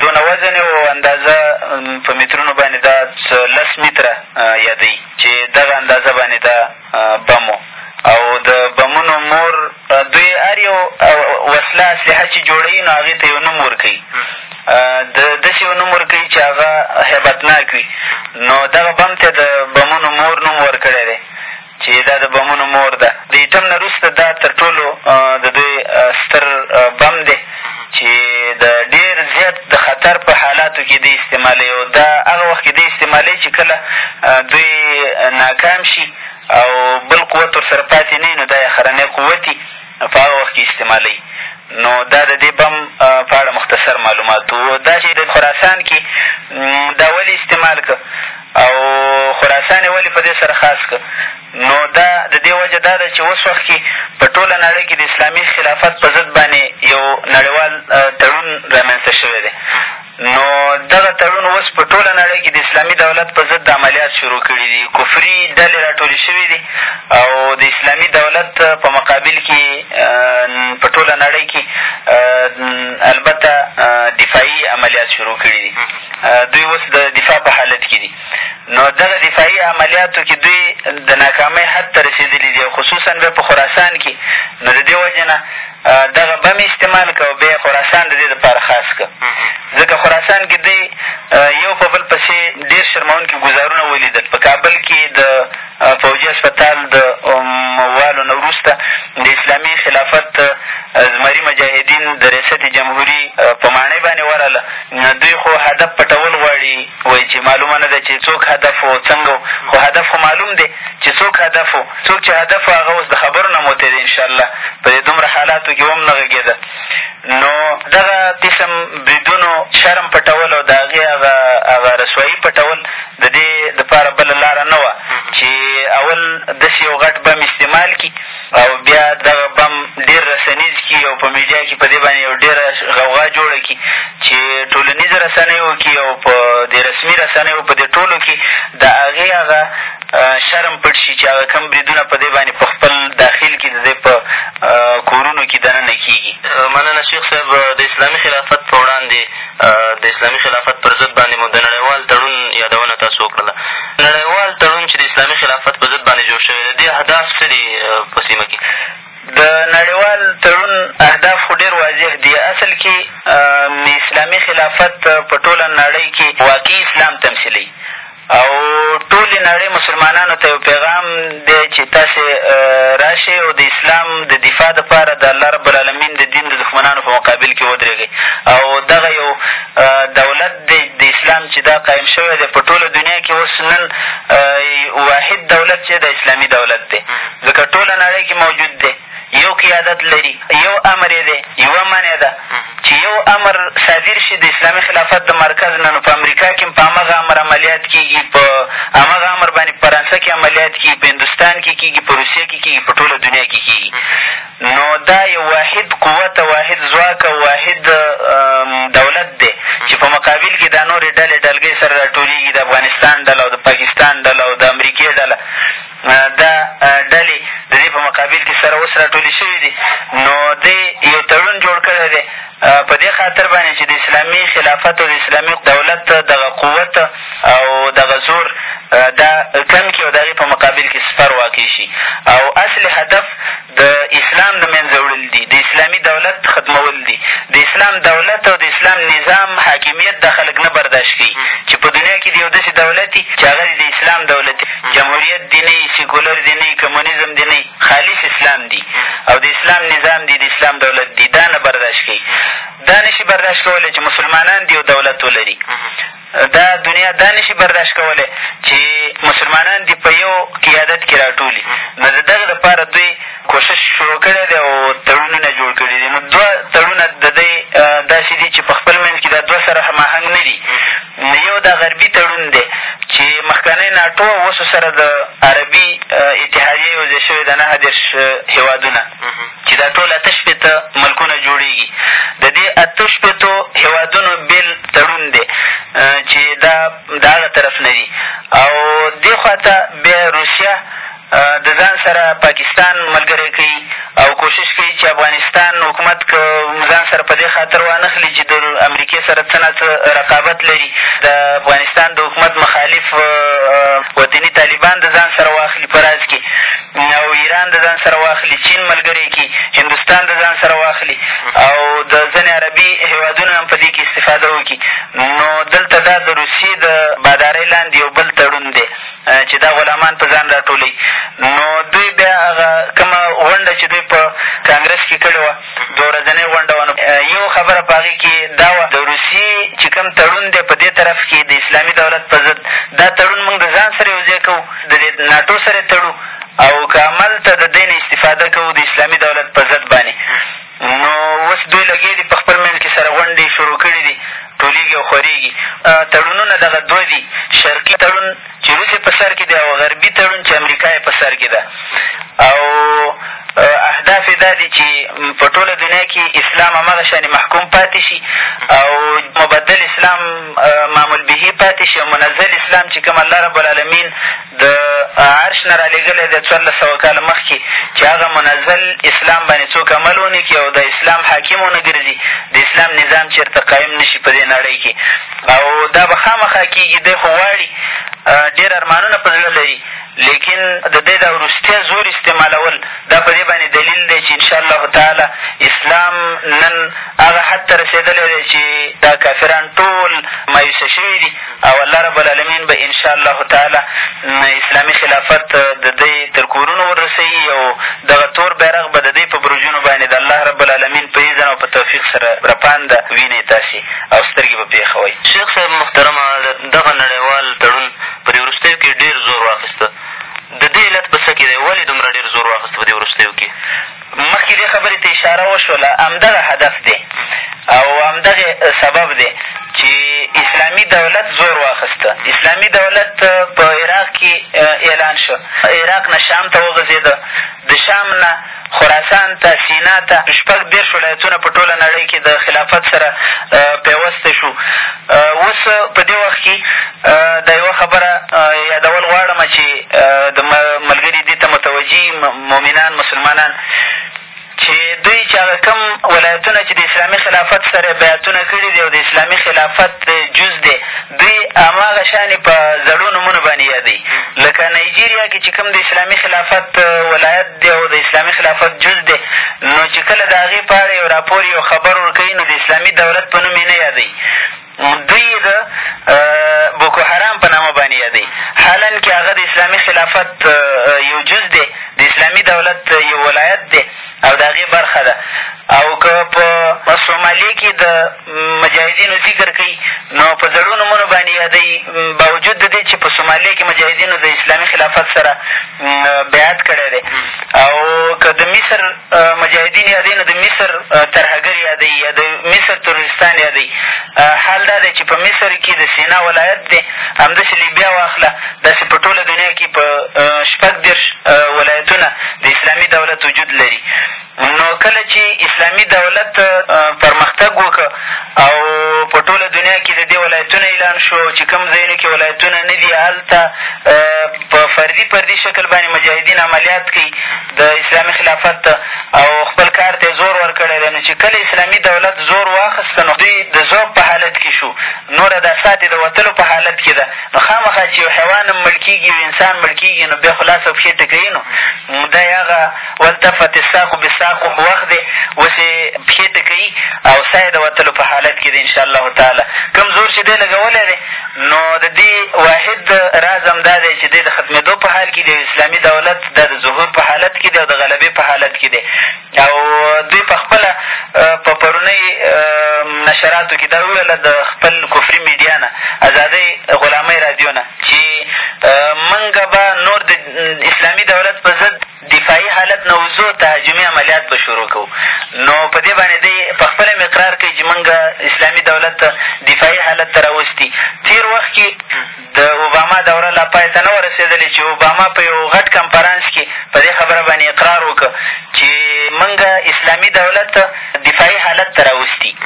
S12: دونه وزن او اندازه په مترونو باندې دا لس متره یادوي چې دغه اندازه باندې دا بم و او د بمونو مور دوی هر یو وسله اسلحه چې جوړوي نو هغې ته یو نوم ورکوي د داسې یو نوم ورکوي چې هغه هیبتناک وي نو دغه بم ته د بمونو مور نوم ورکړی دی چې دا د بمونو مور ده د ایټم نه وروسته دا تر ټولو د دوی ستر بم دی چې د ډېر زیات د خطر په حالاتو کښې دی استعمالوي او دا هغه وخت کښې دی استعمالوي چې کله دوی ناکام شي او بل قوت ورسره پاتې نه وي نو دا یې خرنی قوت په هغه وخت کې استعمالوي نو دا د دې بم په اړه مختصر معلومات وو دا چې د خراسان کې دا ولې استعمال کړه او خراسان یې ولې په دې سره خاص کړه نو دا د دې وجه دا ده چې اوس وخت کې په ټوله نړۍ کې د اسلامي خلافت په ضد باندې یو نړیوال تړون رامنځته شوی دی نو دغه تړون اوس په ټوله نړۍ کښې د اسلامي دولت په ضد عملیات شروع کړي دي، کفري ډلې را ټولې شوې دي او د اسلامي دولت په مقابل کښې په ټوله نړۍ کښې البته دفاعي عملیات شروع کړي دي، دوی اوس د دفاع په حالت کښې دي، نو دغه دفاعي عملیاتو کښې دوی د ناکامۍ حد ته رسېدلي دي او خصوصا بیا په خراسان کښې، نو د دې وجې نه دغه بم یې استعمال کړ او بیا یې خراسان د دې دپاره خاص کړ ځکه خراسان کښې دوی یو په بل پسې ډېر شرمونکي ګوزارونه ولیدل په کابل کښې د فوجي هسپتال د موالو نه وروسته د اسلامي خلافت زمري مجاهدین د ریاست جمهوري په ماڼۍ باندې ورغله دوی خو هدف پټول غواړي وایي چې معلومه نه ده چې څوک هدف و څنګه و خو هدف خو معلوم دی چې څوک هدف و څوک چې هدف وو هغه اوس د خبرو نه هم وتی دی انشاالله په دې دومره حالاتو کښې به هم نه غږېده نو دغه قسم بریدونو شرم پټول او د هغې هغه هغه رسوایي پټول د دې دپاره بله لاره نه وه چې اول داسې یو غټ بم استعمال کړي او بیا دغه بم ډېر رسنیز کړي او په میډیا کښې په دې باندې یو ډېره غوغا جوړه کړي چې ټولنیزو رسنیو کښې او په دې رسمي رسنیو په دې ټولو کښې د هغې هغه شرم پټ شي چې هغه کوم بریدونه په دی باندې په خپل داخل کې د دی په کورونو کې دننه کېږي.
S3: مننه شیخ صاحب د اسلامي خلافت په وړاندې د اسلامي خلافت پر ضد باندې مو د نړیوال تړون یادونه تاسو وکړله نړیوال تړون چې د اسلامي خلافت په ضد باندې جوړ شوی د دې اهداف څه دي په سیمه کې
S12: د نړیوال تړون اهداف خو ډېر واضح دي اصل کې اسلامي خلافت په ټوله نړۍ کې واقعي اسلام تمثیلوي او ټولې نړۍ مسلمانانو ته یو پیغام دی چې تاسې راشئ او د اسلام د دفاع دپاره د الله رب العالمین د دین د دښمنانو په مقابل کې ودرېږئ او دغه یو دولت دی د اسلام چې دا قایم شوی دی په ټوله دنیا کې اوس نن واحد دولت چې د اسلامي دولت دی ځکه ټوله نړۍ کې موجود دی یو قیادت لري، یو امر یې دی، یوه منع ده، چې یو امر صادر شي د اسلامي خلافت د مرکز نه نو په امریکا کې هم په همغه امر عملیات کېږي، په همغه امر باندې په فرانسه کې عملیات کېږي، په هندوستان کې کېږي، په روسیه کې کېږي، په ټوله دنیا کې کېږي، نو دا یو واحد قوت او واحد ځواک او واحد دولت دی، چې په مقابل کې دا نورې ډلې ډلګۍ سره راټولېږي، د افغانستان ډله او د پاکستان ډله او د امریکې ډله، دا ډلې د دې په مقابل کښې سره اوس راټولې شوې دي نو دې یو تړون جوړ کړی دی په دې خاطر باندې چې د اسلامي خلافت او د اسلامي دولت دغه قوت او دغه زور دا کم کړي او د هغې په مقابل کښې سپر واقع شي او اصل هدف د اسلام له منځه وړل دي، د اسلامي دولت ختمول دي، د اسلام دولت او د اسلام نظام حاکمیت دا خلک نه برداشت کوي چې په دنیا کښې دې یو داسې دولت وي چې هغه دې د اسلام دولت وي، جمهوریت دې نه وي، سیکولر دې نه وي، کمونیزم دې نه وي، خالص اسلام دي او د اسلام نظام دي، د اسلام دولت دي، دا نه برداشت کوي، دا نه شي برداشت کولی چې مسلمانان دې یو دولت ولري. دا دنیا دا نه شي برداشت کولی چې مسلمانان دې په یو قیادت کښې را ټول وي نو د دغه لپاره دوی کوشش شروع کړی دی او تړونونه جوړ کړي دي نو دوه تړونه د دی داسې دي چې په خپل منځ کښې دا دوه سره هماهنګ نه دي یو دا غربي تړون دی چې مخکنۍ ناټو او اوسو سره د عربي اتحادیه یو ځای شوې ده نهه دېرش هېوادونه چې دا ټول اته شپېته ملکونه جوړېږي. د دې اته شپېتو هېوادونو بېل تړون دی چې دا د هغه طرف نه دي او دې خوا ته بیا روسیه د ځان سره پاکستان ملګری کوي او کوشش کوي چې افغانستان حکومت که ځان سره په دې خاطر وانه خلي چې د امریکې سره څه نه څه رقابت لري د افغانستان د حکومت مخالف وطني طالبان د ځان سره واخلي په راز کښې او ایران د ځان سره واخلي، چین ملګری یې کړي، هندوستان د ځان سره واخلي او د ځینې عربي هېوادونه هم په دې کښې استفاده وکړي، نو دلته دا د روسیې د بادارۍ لاندې یو بل تړون دی چې دا غلامان په ځان راټولوي، نو دوی بیا هغه کومه غونډه چې دوی په کانګرس کښې کړې وه، دوه ورځنۍ غونډه وه نو یو خبره په هغې کښې دا وه د روسیې چې کوم تړون دی په دې طرف کښې د اسلامي دولت په ضد دا تړون مونږ د ځان سره یو ځای کوو د دې ناټو سره یې تړو او که هملته د دې نه استفاده کوو د اسلامي دولت په ضد باندې نو اوس دوی لګې دي په خپل منځ کښې سره غونډې شروع کړې دي ټولېږي او خورېږي تړونونه دغه دوه دي شرقي تړون چې روس یې په سر کې دی او غربي تړون چې امریکا یې په سر کې ده او اهداف یې دا دي چې په ټوله دنیا کې اسلام هماغه شانې محکوم پاتې شي او مبدل اسلام معمول بهي پاتې شي او منزل اسلام چې کوم الله رب العالمین د عرش نه رالېږلی دی څوارلس سوه کاله مخکې چې هغه منزل اسلام باندې څوک عمل ونه کړي او د اسلام حاکم ونه ګرځي د اسلام نظام چېرته قایم نه شي په دې نړۍ کې او دا به خامخا کېږي، دی خو غواړي، ډېر ارمانونه په زړه لري، لېکن د دی دا وروستی زور استعمالول دا په دې باندې دلیل دی چې انشاءالله تعالی اسلام نن هغه حد ته رسېدلی دی چې دا کافران ټول مایوسه شوي دي او الله رب العالمین به انشاءالله تعالی اسلامي خلافت د دی تر کورونو ورسوي او دغه تور بیرغ به د دی په برجونو باندې د الله رب العالمین په اذن او په توفیق سره رپانده وینئ تاسې. او سترګې په پېښه وای.
S3: شیخ صاحب محترمه د دغه نړیوال تړون په دې وروستیو کې ډېر زور واخیسته، د دې علت په څه کې دی؟ ولې دومره ډېر زور واخیسته په دې وروستیو کې؟
S12: مخکې دې خبرې ته اشاره وشوله، همدغه هدف دی او همدغه سبب دی چې اسلامي دولت زور واخیسته. اسلامي دولت په عراق کې اعلان شو، عراق نه شام ته وغځېده، د شام نه خراسان ته، سینا ته، شپږ دېرش ولایتونه په ټوله نړۍ کښې د خلافت سره پیوسته شو. اوس په دې وخت کښې دا یوه خبره یادول غواړم چې د ملګري دې ته متوجه وي مؤمنان مسلمانان چې دوی چې هغه کوم ولایتونه چې د اسلامي خلافت سره بیعتونه کړي دي او د اسلامي خلافت جز دی دی هماغه شانې په زړو نومونو باندې یادوي لکه نایجیریا کې چې کوم د اسلامي خلافت ولایت دی او د اسلامي خلافت جز دی نو چې کله د هغې په اړه یو راپور یو خبر ورکوي نو د اسلامي دولت په نوم یې نه یادوي دوی یې د بوکو حرام په نامه باندې یادوي حالا کې هغه د اسلامي خلافت یو جز دی د اسلامي دولت یو ولایت دی او د هغې برخه ده او که په سومالي کې د مجاهدینو ذکر کوي نو په زړو نومونو باندې یادوي باوجود د دې چې په سومالیه کښې مجاهدینو د اسلامي خلافت سره بیعت کړی دی او که د مصر مجاهدین یادوي نو د مصر ترهګر یادوي یا د مصر تروریستان یادوي حال دا دی چې په مصر کښې د سینا ولایت دی همداسې لیبیا واخله داسې په ټوله دنیا کښې په شپږ دېرش ولایتونه د اسلامي دولت وجود لري نو کله چې اسلامي دولت پرمختګ وکړ او په ټوله دنیا کې د دې ولایتونه اعلان شو او چې کوم ځایونو کې ولایتونه نه دي هلته په فردي فردي شکل باندې مجاهدین عملیات کوي د اسلامي خلافت ته او خپل کار ته یې زور ورکړی دی نو چې کله اسلامي دولت زور واخیسته نو دوی د ذوب په حالت کې شو نوره دا ساتې د وتلو په حالت کې ده نو خامخا چې یو حیوان هم مړ کېږي یو انسان مړ کېږي نو بیا خو لاس او پښې ټکوي نو دا یې هغه والتفت الساق بالساق وخت دی اوس یې پښې ټکوي او ساه یې د وتلو په حالت کې دی انشاءالله تعالی کوم زور چې دی لګولی دی نو د دې واحد راز هم دا دی چې دی د ختمېدو په حال کې دی او اسلامي دولت دا د ظهور په حالت کې دی او د غلبې په حالت کې دی او دوی په خپله په پرونۍ نشراتو کې دا وویله د خپل کفري میډیا نه ازادۍ غلامۍ رادیو نه چې موږ به نور د اسلامي دولت په ضد دفاعي حالت نه وځو تهاجمي عملیات به شروع کوو نو په دې باندې دی په خپله هم اقرار کوي چې مونږ اسلامي دولت دفاعي حالت ته راوستي تېر وخت کې د اوباما دوره لا پای ته نه وه رسېدلې چې اوباما په یو غټ کنفرانس کې په دې خبره باندې اقرار وکړ چې مونږ اسلامي دولت دفاعي حالت ته راوستي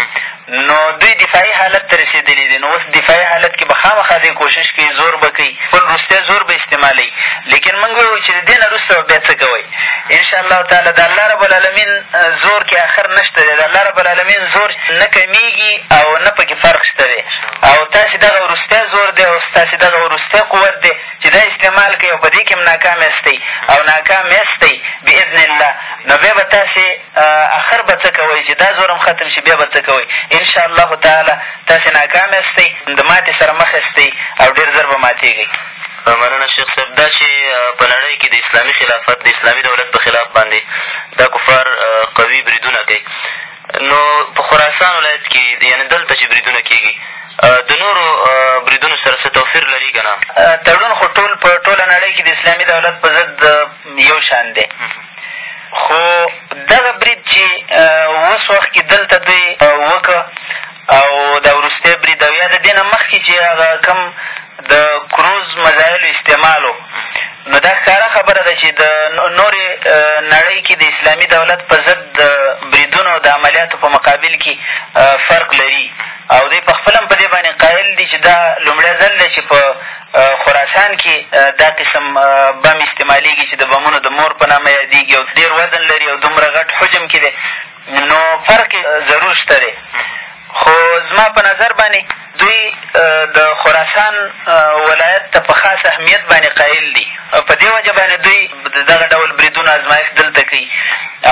S12: نو دوی دفاعي حالت ته رسېدلي دي، نو اوس دفاعي حالت کې به خامخا دی کوشش کوي، زور به کوي، خپل وروستی زور به استعمالوي، لېکن مونږ به یې وایو چې د دې نه وروسته به بیا څه کوئ؟ ان شاء الله تعالی د الله رب العلمین زور کې اخر نشته دی، د الله رب العلمین زور نه کمېږي او نه په کې فرق شته دی او تاسې دغه وروستی زور دی او ستاسې دغه وروستی قوت دی چې دا استعمال کړئ او په دې کې هم ناکام یاستئ او ناکام یاستئ باذن الله نو بیا به تاسې اخر به څه کوئ چې دا زور هم ختم شي بیا به څه کوئ ان شاء الله تعالی تاسې ناکام یاستئ د ماتې سره مخ یاستئ او ډېر زر به ماتېږئ
S3: مننه شیخ صاحب دا چې په نړۍ کې د اسلامي خلافت د اسلامي دولت په خلاف باندې دا کفار قوي بریدونه کوي نو په خراسان ولایت کې یعنې دلته چې بریدونه کېږي د نورو بریدونو سره څه توفیر لري که نه
S12: تړون خو ټول په ټوله نړۍ کې د اسلامي دولت په ضد یو شان دی خو دغه برید چې اوس وخت کښې دلته دوی وکړ او دا وروستی برید او یا د دې نه مخکې چې هغه کوم د کروز مزایلو استعمال و نو دا ښکاره خبره ده چې د نورې نړۍ کې د اسلامي دولت په ضد د بریدونو د عملیاتو په مقابل کې فرق لري او دوی په خپله هم په دې باندې قایل دي چې دا لومړی ځل دی چې په خراسان کې دا قسم بم استعمالېږي چې د بمونو د مور په نامه یادېږي او ډېر وزن لري او دومره غټ حجم کې دی نو فرق ضرور شته دی خو زما په نظر باندې دوی د خراسان ولایت ته په خاص اهمیت باندې قایل دي په دې وجه باندې دوی د دغه ډول بریدونو ازمایښت دلته کوي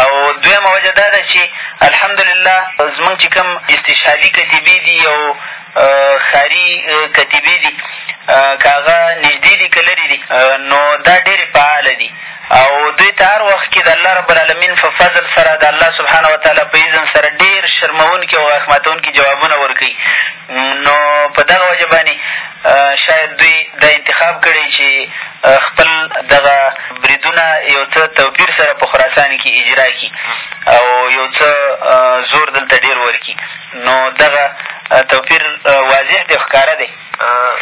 S12: او دویمه وجه دا ده چې الحمدلله زمونږ چې کوم استشهادي کتیبې دي او ښاري کتیبې دي، که هغه نږدې دي که لرې دي، نو دا ډېرې فعاله دي او دوی ته هر وخت کې د الله رب العلمین په فضل سره د الله سبحانه وتعالی په اذن سره ډېر شرموونکي او غاښ ماتوونکي جوابونه ورکوي، نو په دغه وجه باندې شاید دوی دا انتخاب کړی چې خپل دغه بریدونه یو څه توپیر سره په خراسان کې اجرا کړي او یو څه زور دلته ډېر ورکړي. نو دغه توپير واضح دی او ښکاره دی.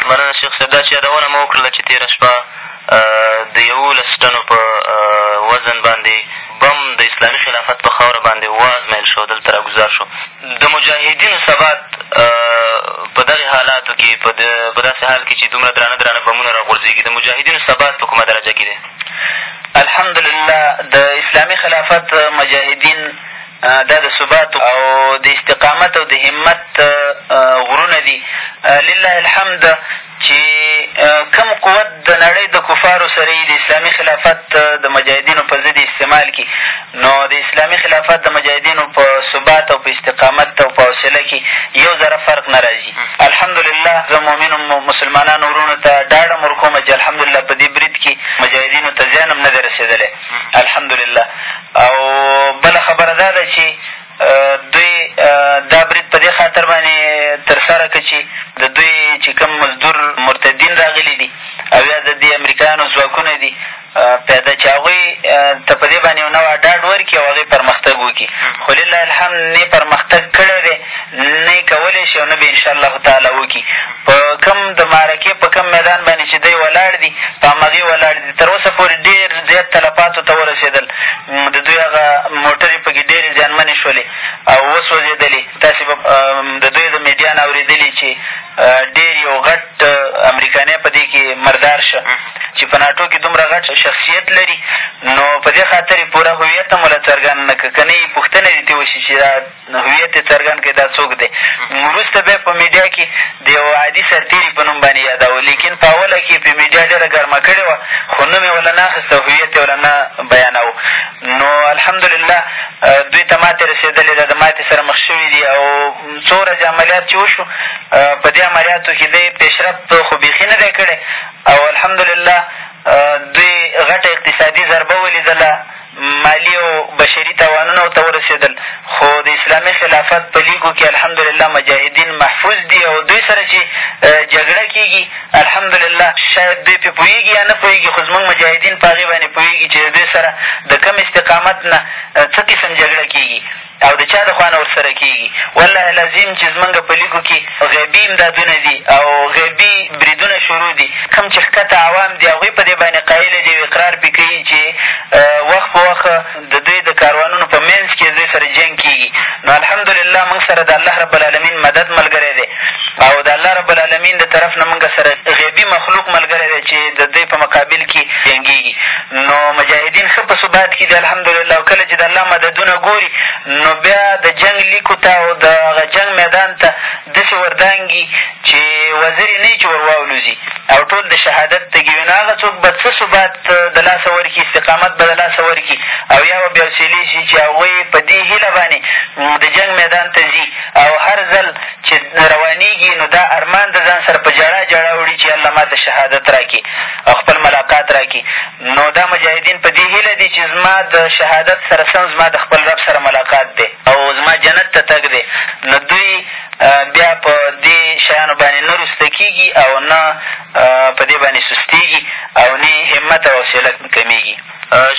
S3: مننه شیخ صاحب، داسې یادونه مو وکړله چې تېره شپه د یوولس ټنو په وزن باندې بم د اسلامي خلافت په خاوره باندې وازمېیل شو او دلته راګوزار شو. د مجاهدینو ثبات په دغې حالاتو کې، په داسې حال کې چې دومره درانه درانه بمونه راغورځېږي، د مجاهدینو ثبات په کومه درجه کې دی؟
S12: الحمدلله د اسلامي خلافت مجاهدین دا د ثبات او د استقامت او د همت غرونه دي لله الحمد چې کوم قوت د نړۍ د کفارو سره یي د اسلامي خلافت د مجاهدینو په ضد استعمال کړي نو د اسلامي خلافت د مجاهدینو په ثبات او په استقامت او په حوصله کښې یو ذره فرق نه راځي الحمدلله زه مؤمنو مسلمانانو وروڼو ته ډاډ هم ورکوم چې الحمدلله په دې برید کښې مجاهدینو ته زیان هم نه دی رسېدلی الحمدلله او بله خبره دا ده چې دوی دا برید په دې خاطر باندې ترسره کړه چې د دوی چې کوم مزدور مرتدین راغلي دي او یا د دې امریکایانو ځواکونه دي پیدا چې هغوی ته په دې باندې یو نوع ډاډ ورکړي او هغوی پرمختګ وکړي خو لله الحمد نه پرمختګ کړی دی نه یې کولی شي او نه به یې انشاءالله تعالی وکړي په کوم د معرکې په کوم میدان باندې چې دوی ولاړ دي، په همغې ولاړ دي، تر اوسه پورې ډېر زیات تلفاتو ته ورسېدل، د دوی هغه موټرې په کې ډېرې زیانمنې شولې او وسوځېدلې، تاسې به د دوی د میډیان اورېدلي چې ډېر یو غټ امریکانی په دې کې مردار شه چې په ناټو کې دومره غټ شخصیت لري، نو په دې خاطر یې پوره هویت هم ولا څرګند نه کړ، که نه یې پوښتنه دې ترې وشي چې دا نو هویت یې څرګند کړئ، دا څوک دی؟ وروسته بیا په میډیا کي د یوه عادي سرتېري په نوم باندې یاداوه، لیکن په اوله کي یې پرې میډیا ډېره ګرمه کړې وه، خو نوم یې ولا نه اخیست او هویت یې ولا نه بیاناوه، نو الحمدلله دوی ته ماتې رسېدلې ده، د ماتې سره مخ شوي دي او څو ورځې عملیات چې وشو، په دې عملیاتو کي دی پېشرفت خو بېخي نه دی کړی او الحمدلله دوی غټه اقتصادي ضربه ولیدله. مالي او بشري تاوانونه ورته ورسېدل خو د اسلامي خلافت په لیکو کې الحمدلله مجاهدین محفوظ دي او دوی سره چې جګړه کېږي الحمدلله شاید دوی پرې پوهېږي یا نه پوهېږي خو زمونږ مجاهدین په هغې باندې پوهېږي چې د دوی سره د کوم استقامت نه څه قسم جګړه کېږي او د چا د خوا نه ورسره کېږي. والله العظیم چې زمونږ په لیکو کې غیبي امدادونه دي او غیبي بریدونه شروع دي، کوم چې ښکته عوام دي هغوی په دې باندې قایل دي او اقرار پرې کوي چې وخت په وخت د دوی د کاروانونو په منځ کې د دوی سره جنګ کېږي. نو الحمدلله مونږ سره د الله رب العالمین مدد ملګری دی او د الله رب العالمین د طرف نه مونږ سره غیبي مخلوق ملګری دی چې د دوی په مقابل کې جنګېږي. نو مجاهدین ښه په ثبات کي دي الحمدالله او کله چې د الله مددونه ګوري نو بیا د جنګ لیکو ته او د هغه جنګ میدان ته داسې وردانګي چې وزرې نه وي چې ورواولوزي او ټول د شهادت تږي وي نو هغه څوک به څه ثبات د لاسه ورکړي استقامت به د لاسه ورکړي او یا به بیا وسیلې شي چې هغوی په دې هیله باندې د جنګ میدان ته ځي او هر ځل چې روانېږي نو دا ارمان د ځان سره په ژړا ژړا وړي چې الله ما ته شهادت را کړي او خپل ملاقات را کړي نو دا مجاهدین په دې هیله دي چې زما د شهادت سره سم زما د خپل رب سره ملاقات دی او زما جنت ته تګ دی نو دوی بیا په دې شیانو باندې نه روسته کېږي او نه په دې باندې سستېږي او نه همت او حوصله کمېږي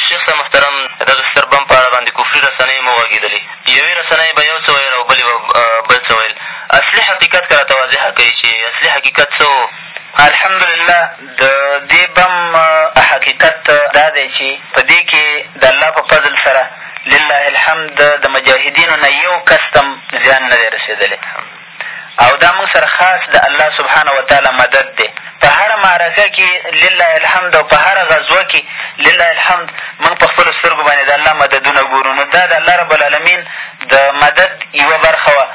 S3: شیخ صاحب محترم د دغه ستر بم په اړه باندې کفري رسنۍ هم وغږېدلې یوې رسنۍ به یو څه ویل او بلې به بل څه ویل اصلي حقیقت که راته واضح کړئ چې اصلي حقیقت څه و
S12: الحمدلله د دې بم حقیقت دا دی چې په دې کې د الله په فضل سره لله الحمد د مجاهدینو نه یو کس ته هم زیان نه دی رسېدلی او دا موږ سره خاص د الله سبحانه وتعالی مدد دی، په هره معرکه کې لله الحمد او په هره غزوه کې لله الحمد موږ په خپلو سترګو باندې د الله مددونه ګورو، نو دا د الله رب العالمین د مدد یوه برخه وه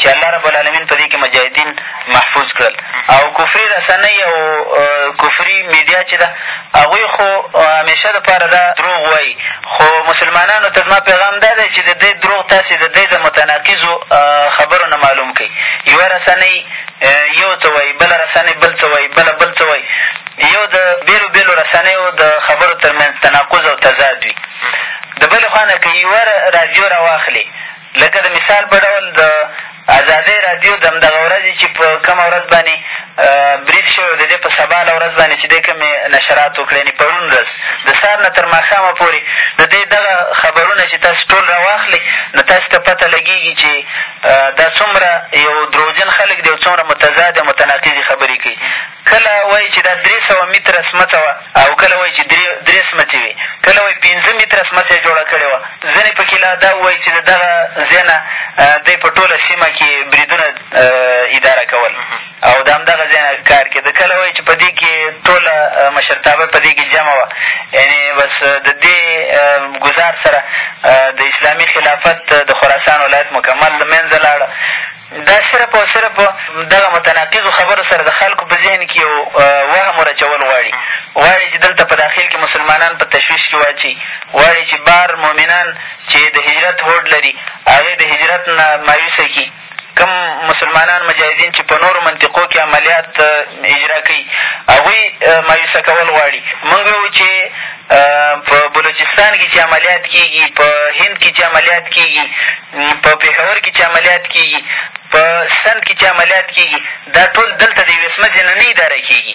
S12: چې الله رب العالمین په دې کښې مجاهدین محفوظ کړل او کفري رسنۍ او کفري میډیا چې ده هغوی خو همېشه دپاره دا دروغ وایي خو مسلمانانو ته زما پیغام دا دی چې د دی دروغ تاسې د دی د متناقضو خبرو نه معلوم کړئ. یوه رسنۍ یو څه وایي، بله رسنۍ بل څه وایي، بله بل څه وایي، یو د بېلو بېلو رسنیو د خبرو تر منځ تناقض او تضاد وي. د بلې خوا نه که یوه راډیو را واخلې لکه د مثال په ډول د ازادۍ راډیو د همدغه ورځې چې په کومه ورځ باندې برید شوی او د دې په سبا له ورځ باندې چې دی کومې نشرات وکړې یعنې پرون ورځ د سهار نه تر ماښامه پورې د دې دغه خبرونه چې تاسو ټول را واخلئ نو تاسو ته پته لګېږي چې دا څومره یو دروغجن خلک دي او څومره متضادې او متناقضې خبرې کوي کله وایي چې دا درې سوه متره سمڅه وه او کله وایي چې درې درې سمڅې وې، کله وایي پېنځه متره سمڅه یې جوړه کړې وه، ځینې په کې لا دا وایي چې د دغه ځای نه دی په ټوله سیمه کې بریدونه اداره کول او د همدغه ځای نه کار کېده، کله وایي چې په دې کې ټوله مشرتابه په دې کې جمع وه، یعنې بس د دې ګزار سره د اسلامي خلافت د خراسان ولایت مکمل له منځه لاړ. دا صرف او صرف دغه متناقضو خبرو سره د خلکو په ذهن کښې يو وهم ور اچول غواړي، غواړي چې دلته په داخل کښې مسلمانان په تشويش کښې واچوي، غواړي چې بار مؤمنان چې د هجرت هوډ لري هغۀ د هجرت نه مايوسه کړي، کوم مسلمانان مجاهدين چې په نورو منطقو کښې عمليات اجراء کوي هغوی مايوسه کول غواړي، مونږ ويو چې په بلوچستان کښې چې عمليات کېږي، په هند کښې چې عمليات کېږي، په پېښور کې چې عملیات کېږي، په سند کې چې عملیات کېږي، دا ټول دلته د یوې سمڅې نه نه اداره کېږي.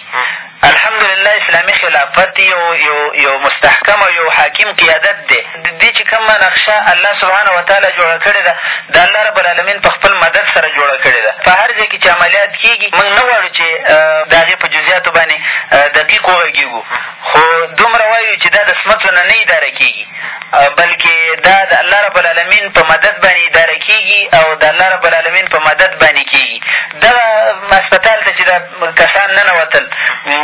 S12: الحمدلله اسلامي خلافت یو یو یو مستحکم او یو حاکم قیادت دی. د دې چې کومه نقشه الله سبحانه وتعالی جوړه کړې ده، د الله رب العالمین په خپل مدد سره جوړه کړې ده. په هر ځای کې چې عملیات کېږي، موږ نه غواړو چې د هغې په جزیاتو باندې دقیق وغږېږو. خو دومره وایو چې دا د سمڅو نه نه اداره کېږي بلکې دا د الله رب العالمین په مدد باندې اداره کېږي او د الله رب العالمین په مدد باندې کېږي دغه هسپتال ته چې دا کسان ننوتل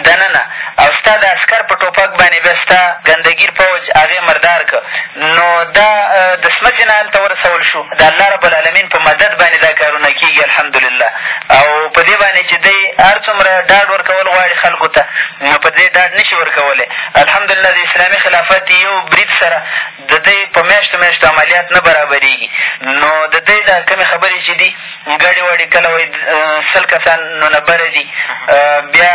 S12: دننه او ستا د عسکر په ټوپک باندې بیا ستا ګندګیر پوځ هغې مردار کړ نو دا د سمڅې نه هلته ورسول شو د الله رب العلمین په مدد باندې دا کارونه کېږي الحمدلله او په دې باندې چې دی هر څومره ډاډ ورکول غواړي خلکو ته نو په دې ډاډ نه شي ورکولی الحمدلله د اسلامي خلافت یو برید سره د دی په میاشتو میاشتو عملیات نه برابرېږي نو د دی دا کومې خبرې چې دي ګډې وډې کله وایي سل کسان نو نه بره ځي بیا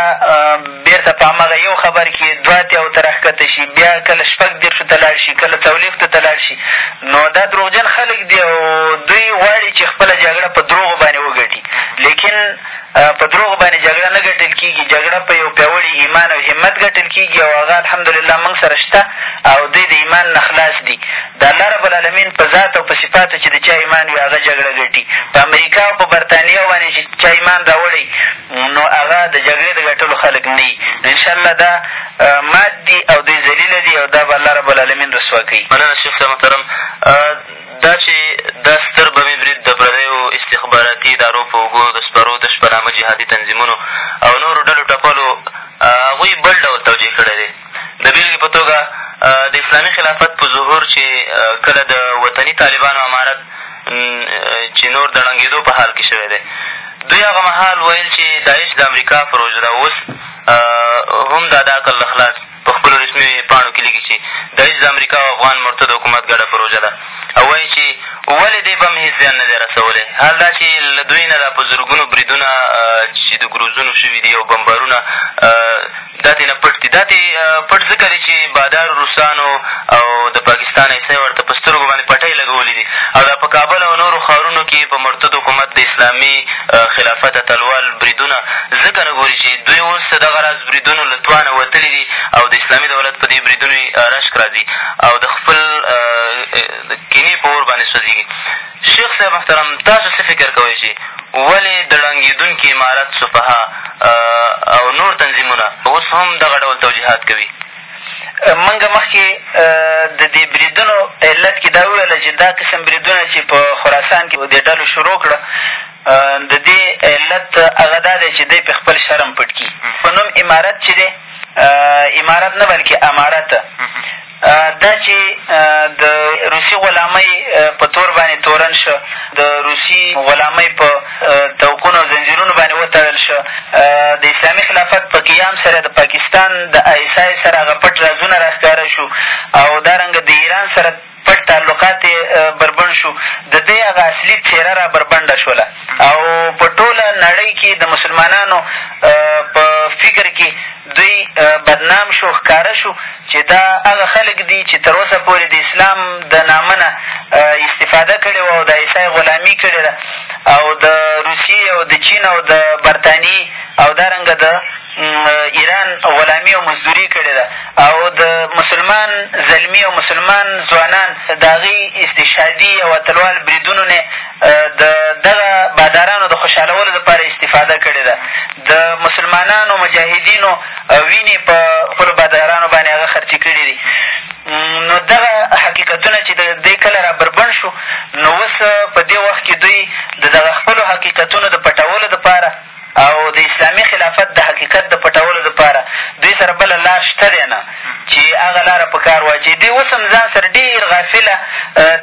S12: بېرته په هماغه یو خبر کښې دوه اتیاوو ته راښکته شي بیا کله شپږ دېرشو ته لاړ شي کله څلوېښتو ته لاړ شي نو دا دروغجن خلک دي او دوی غواړي چې خپله جګړه په دروغو باندې وګټي لیکن په دروغو باندې جګړه نه ګټل کېږي جګړه په یو پیاوړي ایمان او همت ګټل کېږي او هغه الحمدلله مونږ سره شته او دوی د ایمان نه خلاص دي د الله رب العلمين په ذات او په صفاتو چې د چا ايمان وي هغه جګړه ګټي، په امريکا او په برطانيو باندې چې چا ايمان راوړی نو هغه د جګړې د ګټلو خلک نه دي، نو ان شاء الله دا مات دي او دوی ذليله دي او دا به الله رب العلمين رسوا کوي.
S11: مننه شیخ صاحب محترم دا چې دا ستر بمي برید د پردیو استخباراتي ادارو په اوږو د سپرو تش په نامه جهادي تنظیمونو او نورو ډلو ټپلو هغوی بل ډول توجیه کړی دی د بېلګې په توګه د اسلامي خلافت په ظهور چې کله د وطني طالبانو امارت چې نور د ړنګېدو په حال کې شوی دی دوی هغه مهال ویل چې داعش د امریکا پروژه ده اوس هم دا دا عقل خلاص په خپلو رسمي پاڼو کې لیکي چې داعش د امریکا او افغان مرتد حکومت ګډه پروژه ده او وایي چې ولې دې بم هېڅ زیان نه دی رسولی حال دا چې له دوی نه دا په زرګونو بریدونه چې د ګروزونو شوي دي او بمبارونه دا ترېنه پټ دي. دا ترې پټ ځکه دي چې بادارو روسانو او د پاکستان ایسای ورته په سترګو باندې پټۍ لګولي دي او دا په کابل او نورو ښارونو کې په مرتد حکومت د اسلامي خلافت اتلوال بریدونه ځکه نه ګوري چې دوی اوس د دغه راز بریدونو له توانه وتلي دي او د اسلامي دولت په دې بریدونو یې رشک راځي او د خپل کینې په اور باندې سوځېږي. شیخ صاحب محترم تاسو څه فکر کوئ چې ولې د ړنګېدونکي امارت سفهاء او نور تنظیمونه اوس هم دغه ډول توجیهات کوي؟
S12: موږ مخکې د دې بریدونو علت کښې دا وویل چې دا قسم بریدونه چې په خراسان کښې دې ډلو شروع کړه د دې علت هغه دا دی چې دی پرې خپل شرم پټ کړي په نوم امارت چې دی امارت نه بلکې امارت دا چې د روسي غلامۍ په تور باندې تورن شه د روسي غلامۍ په توقونو او ځنځیرونو باندې وتړل شه د اسلامي خلافت په قیام سره د پاکستان د آیس آی سره هغه پټ رازونه را ښکاره شو او دارنګه د ایران سره پټ تعلقات یې بربنډ شو د دې هغه اصلي څېره را بربنډه شوله او په ټوله نړۍ کې د مسلمانانو په فکر کې دوی بدنام شو، ښکاره شو چې دا هغه خلک دي چې تر اوسه پورې د اسلام د نامه نه استفاده کړې وه او د عیسی غلامي کړې ده او د روسیې او د چین او د برطانیې او دارنګه د ایران غلامي او مزدوري کړې ده او د مسلمان زلمي او مسلمان ځوانان د هغوی استشهادي او اتلوال بریدونو نه د دغه بادارانو د خوشحالولو لپاره استفاده کړې ده د مسلمانانو مجاهدینو وینې په خپلو بادارانو باندې هغه خرچې کړې دي نو دغه حقیقتونه چې د دی کله را بربنډ شو نو اوس په دې وخت کې دوی د دغه خپلو حقیقتونو د پټولو لپاره او د اسلامي خلافت د حقیقت د پټولو لپاره دوی سره بله لار شته دی نه چې هغه لاره په کار واچوي دوی اوس هم ځان سره ډېر غافله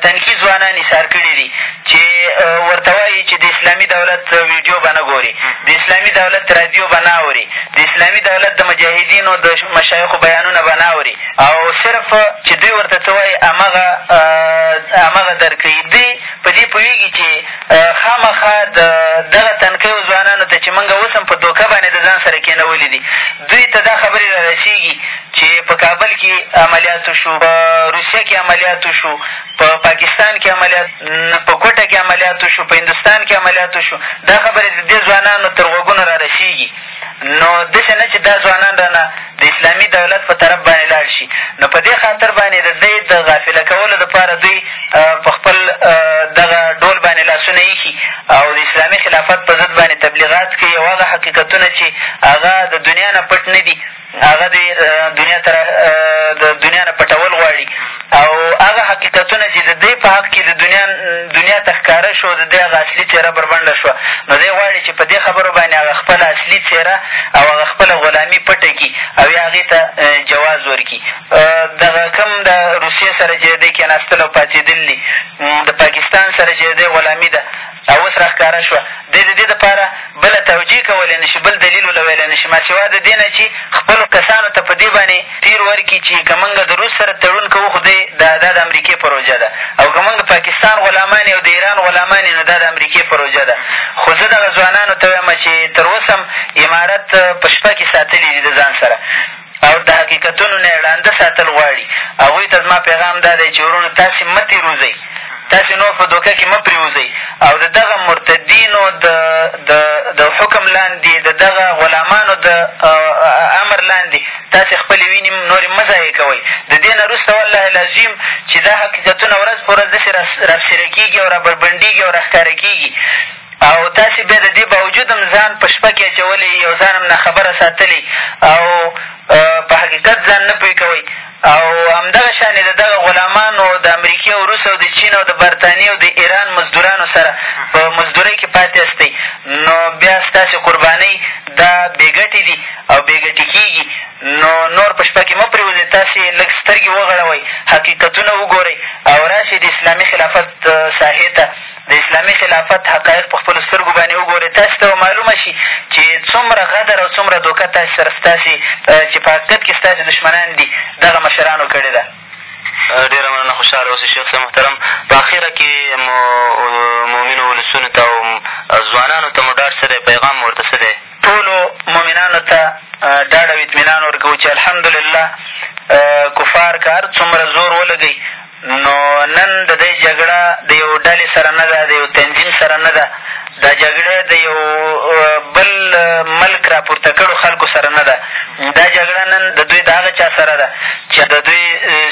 S12: تنکي ځوانان ایسار کړي دي چې ورته وایي چې د اسلامي دولت ویډیو به نه ګوري د اسلامي دولت رادیو به نه اوري د اسلامي دولت د مجاهدینو د مشایخو بیانونه به نه اوري او صرف چې دوی ورته څه وایي همغه همغه درک کوي دوی په دې پوهېږي چې خامخا د دغه تنکیو ځوانانو ته چې مونږ اوس هم په دوکه باندې د ځان سره کېنولي دي، دوی ته دا خبرې را رسېږي چې په کابل کې عملیات وشو، په روسیه کې عملیات وشو، په پاکستان کې عملیات، په کوټه کې عملیات وشو، په هندوستان کې عملیات وشو، دا خبرې د دې ځوانانو تر غوږونو را رسېږي. نو داسې نه چې دا ځوانان رانه د اسلامي دولت په طرف باندې لاړ شي نو په دې خاطر باندې د دوی د غافله کولو دپاره دوی په خپل دغه ډول باندې لاسونه ایښي او د اسلامي خلافت په ضد باندې تبلیغات کوي او هغه حقیقتونه چې هغه د دنیا نه پټ نه دي هغه دې دنیا ته د دنیا نه پټول غواړي او هغه حقیقتونه چې د دی په حق کښې د دنیا دنیا ته ښکاره شو د دی هغه اصلي څېره بربنډه شوه نو دی غواړي چې په دې خبرو باندې هغه خپله اصلي څېره او هغه خپله غلامي پټه کړي او یا هغې ته جواز ورکړي دغه کوم د روسیې سره چې دی کېناستل او پاڅېدل دي د پاکستان سره چې دی غلامي ده او اوس راښکاره شوه، دی د دې لپاره بله توجیه کولی نه شي، بل دلیل ورله ویلی نه شي، ماسوا د دې نه چې خپلو کسانو ته په دې باندې پیر ورکړي چې که مونږ د روس سره تړون کوو، خو دی دا دا د امریکې پروژه ده او که مونږ د پاکستان غلامان یو او د ایران غلامان یو، نو دا د امریکې پروژه ده، خو زه دغه ځوانانو ته وایم چې تر اوسه هم امارت په شپه کې ساتلي دي د ځان سره. او د حقیقتونو نه یې ړانده ساتل غواړي، هغوی ته زما پیغام دا دی چې وروڼو تاسې مه تېروځئ، تاسې نور په دوکه کې مه پرېوځئ او د دغه مرتدینو د د د حکم لاندې د دغه غلامانو د امر لاندې تاسې خپلې وینې نورې مه ضایع کوئ د دې نه وروسته والله العظیم چې دا حقیقتونه ورځ په ورځ داسې رابسېره کېږي او رابربنډېږي او راښکاره کېږي او تاسې بیا د دې باوجود هم ځان په شپه کښې اچولې يي او ځان هم ناخبره ساتلې او په حقيقت ځان نه پوه کوئ او همدغه شانې د دغه غلامانو د امريکې او روس او د چين او د برطانيې او د ايران مزدورانو سره په مزدورۍ کښې پاتې استئ نو بیا ستاسې قربانۍ دا بې ګټې دي او بې ګټې کېږي نو نور په شپه کښې مه پرېوځئ تاسې لږ سترګې وغړوئ حقيقتونه وګورئ او راشئ د اسلامي خلافت ساحې ته د اسلامي خلافت حقایق په خپلو سترګو باندې وګورئ، تاسې ته به معلومه شي چې څومره غدر او څومره دوکه تاسې سره ستاسې چې په حقیقت کې ستاسې دښمنان دي، دغه مشرانو کړې ده.
S3: ډېره مننه خوشحاله اوسې شیخ صاحب محترم په اخره کې مو مؤمنو ولسونو ته او ځوانانو ته مو ډاډ څه دی پیغام مو ورته څه دی
S12: ټولو مؤمنانو ته ډاډ او اطمینان ورکوو چې الحمدلله کفار که هر څومره زور ولګوي نو نن د دی جګړه د یو ډلې سره نه ده، د یو تنظیم سره نه ده، دا جګړه د یو بل ملک را پورته کړو خلکو سره نه ده، دا جګړه نن د دوی د هغه چا سره ده چې د دوی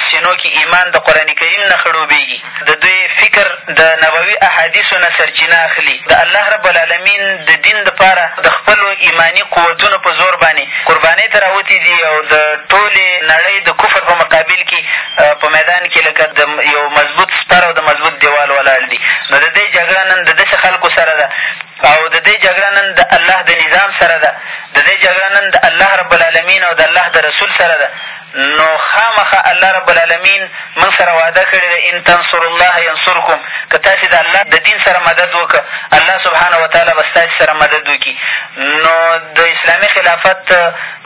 S12: سینو کې ایمان د قرآن کریم نه خړوبېږي، د دوی فکر د نبوي احادیثو نه سرچینه اخلي، د الله رب العالمین د دین دپاره د خپلو ایماني قوتونو په زور باندې قربانۍ ته راوتي دي او د ټولې نړۍ د کفر په مقابل کې په میدان کې لکه د یو مضبوط سپر او د مضبوط دېوال ولاړ دي، نو د دوی جګړه نن د داسې خلکو سره ده او د دوی جګړه نن د الله د نظام سره ده، د دوی جګړه نن د الله رب العلمین او د الله د رسول سره ده، نو خامخا الله رب العلمین موږ سره وعده کړې ده، ان تنصروا الله ینصرکم، که تاسې د الله د دین سره مدد وکړه، الله سبحانه وتعالی به ستاسې سره مدد وکړي، نو د اسلامي خلافت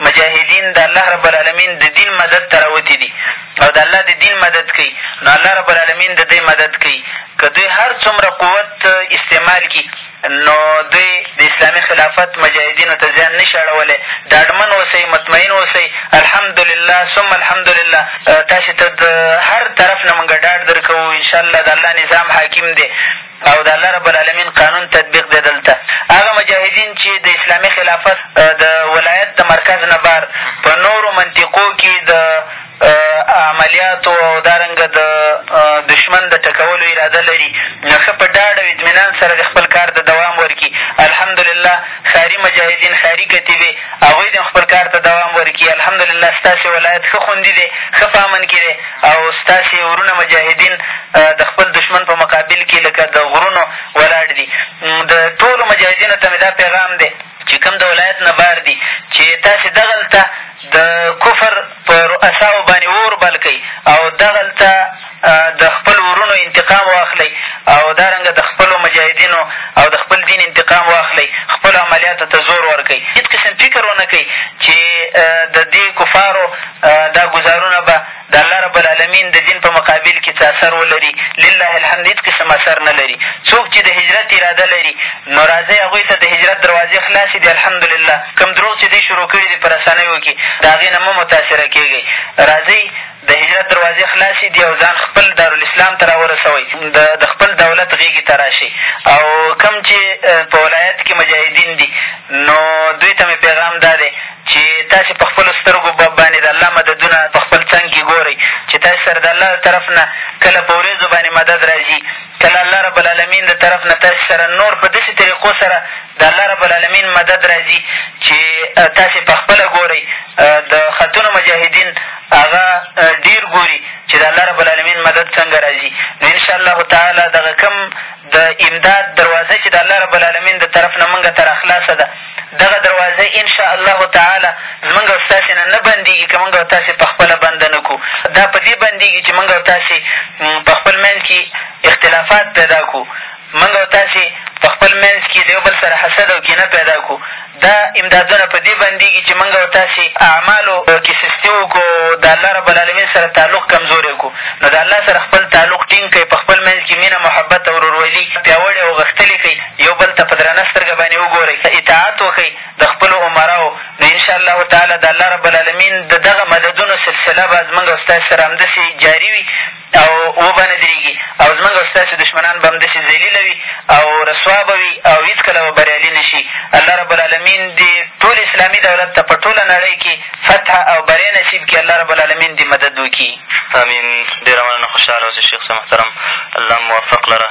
S12: مجاهدین د الله رب العالمین د دین مدد ته راوتي دي او د الله د دین مدد کوي نو الله رب العالمین د دوی مدد کوي که دوی هر څومره قوت استعمال کړي نو دوی د اسلامي خلافت مجاهدینو ته زیان نه شي اړولی ډاډمن اوسئ مطمئن اوسئ الحمدلله ثم الحمدلله تاسې ته د هر طرف نه مونږ ډاډ در کوو انشاءالله د الله نظام حاکم دی او د الله رب العالمین قانون تطبیق دی دلته هغه مجاهدین چې د اسلامي خلافت د ولایت د مرکز نه بار په نورو منطقو کې د عملیاتو او دارنګه د دشمن د ټکولو اراده لري نو ښه په ډاډ او اطمینان سره د خپل کار د دوام ورکړي الحمدلله ښاري مجاهدین ښاري کتیبې هغوی د خپل کار ته دوام ورکړي الحمدلله ستاسې ولایت ښه خوندي دی ښه په امن کې دی او ستاسې ورونه مجاهدین د خپل دښمن په مقابل کې لکه د غرونو ولاړ دي. د ټولو مجاهدینو ته مې دا پیغام دی چې کوم د ولایت نه بار دي چې تاسې دغلته د کفر په رؤساوو باندې اور بل کړئ او دغلته د خپل ورونو انتقام واخلئ او دارنګه د خپلو مجاهدینو او د خپل دین انتقام واخلئ خپلو عملیاتو ته زور ورکړئ هېڅ قسم فکر ونه کړئ چې د دې کفارو دا ګوزارونه به د الله رب العلمين د دين په مقابل کي څه اثر ولري؟ لله الحمد هيڅ قسم اثر نه لري. څوک چي د هجرت اراده لري نو راځئ هغوی ته د هجرت دروازې خلاصي دي الحمد لله کوم دروغ چي دوی شروع کړي دي په رسنيو کي د هغې نه مه متاثره کېږئ راځئ د هجرت دروازې خلاصې دي او ځان خپل دارالاسلام ته را ورسوئ د د خپل دولت غېږې ته راشئ او کوم چې په ولایت کې مجاهدین دي نو دوی ته مې پیغام دا دی چې تاسې په خپلو سترګو به باندې د الله مددونه په خپل څنګ کښې ګورئ چې تاسې سره د الله د طرف نه کله په ورېځو باندې مدد را ځي کله الله رب العالمین د طرف نه تاسې سره نور په داسې طریقو سره د الله رب العالمین مدد را ځي چې تاسې په خپله ګورئ د خطونو مجاهدین هغه ډېر ګوري چې د الله رب العالمین مدد څنګه را ځي نو انشاءالله تعالی دغه کوم د امداد دروازه چې د الله رب العالمین د طرف نه مونږ ته را خلاصه ده دغه دروازه ان شاء الله تعالی زمونږ او ستاسې نه نه بندېږي که مونږ او تاسې په خپله بنده نه کړو دا په دې بندېږي چې مونږ او تاسې په خپل منځ کې اختلافات پیدا کړو مونږ او تاسې په خپل منځ کې د یو بل سره حسد او کینه پیدا کړو دا امدادونه په دې بندېږي چې مونږ او تاسې اعمالو کې سستي وکړو د الله رب العالمین سره تعلق کمزوری کړو نو د الله سره خپل تعلق ټینګ کړئ په خپل منځ کې مینه محبت او ورورولي پیاوړې او غښتلې کړئ یو بل ته په درنه سترګه باندې وګورئ، اطاعت وکړئ د خپلو امراوو، نو ان شاء الله تعالی د الله رب العالمین د دغه مددونو سلسله به زموږ او ستاسې سره همداسې جاري وي او وبنه درېږي او زموږ او ستاسې دښمنان به همداسې ذلیله وي او رسوا به وي او هېڅکله به بریالي نه شي. الله رب العالمین دې ټول اسلامي دولت ته په ټوله نړۍ کې فتح او بری نصیب کړي، الله رب العالمین دې مدد وکړي.
S3: امین. ډېره مننه، خوشحاله اوسې شیخ صاحب محترم، الله مو موفق لره.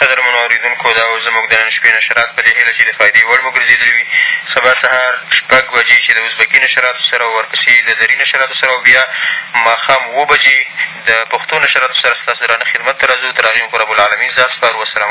S3: قدرمنو اورېدونکو دا و زموږ د نن شپې نشرات په دې هیله چې د فایدې وړ مو ګرځېدلي وي سبا سهار شپږ بجې چې د ازبکي نشراتو سره او ورپسې د دري نشراتو سره او بیا ماښام اووه بجې د پښتو نشراتو سره ستاسو درانه خدمت ته راځو تر هغې مو په رب العالمین ذات سپارو السلام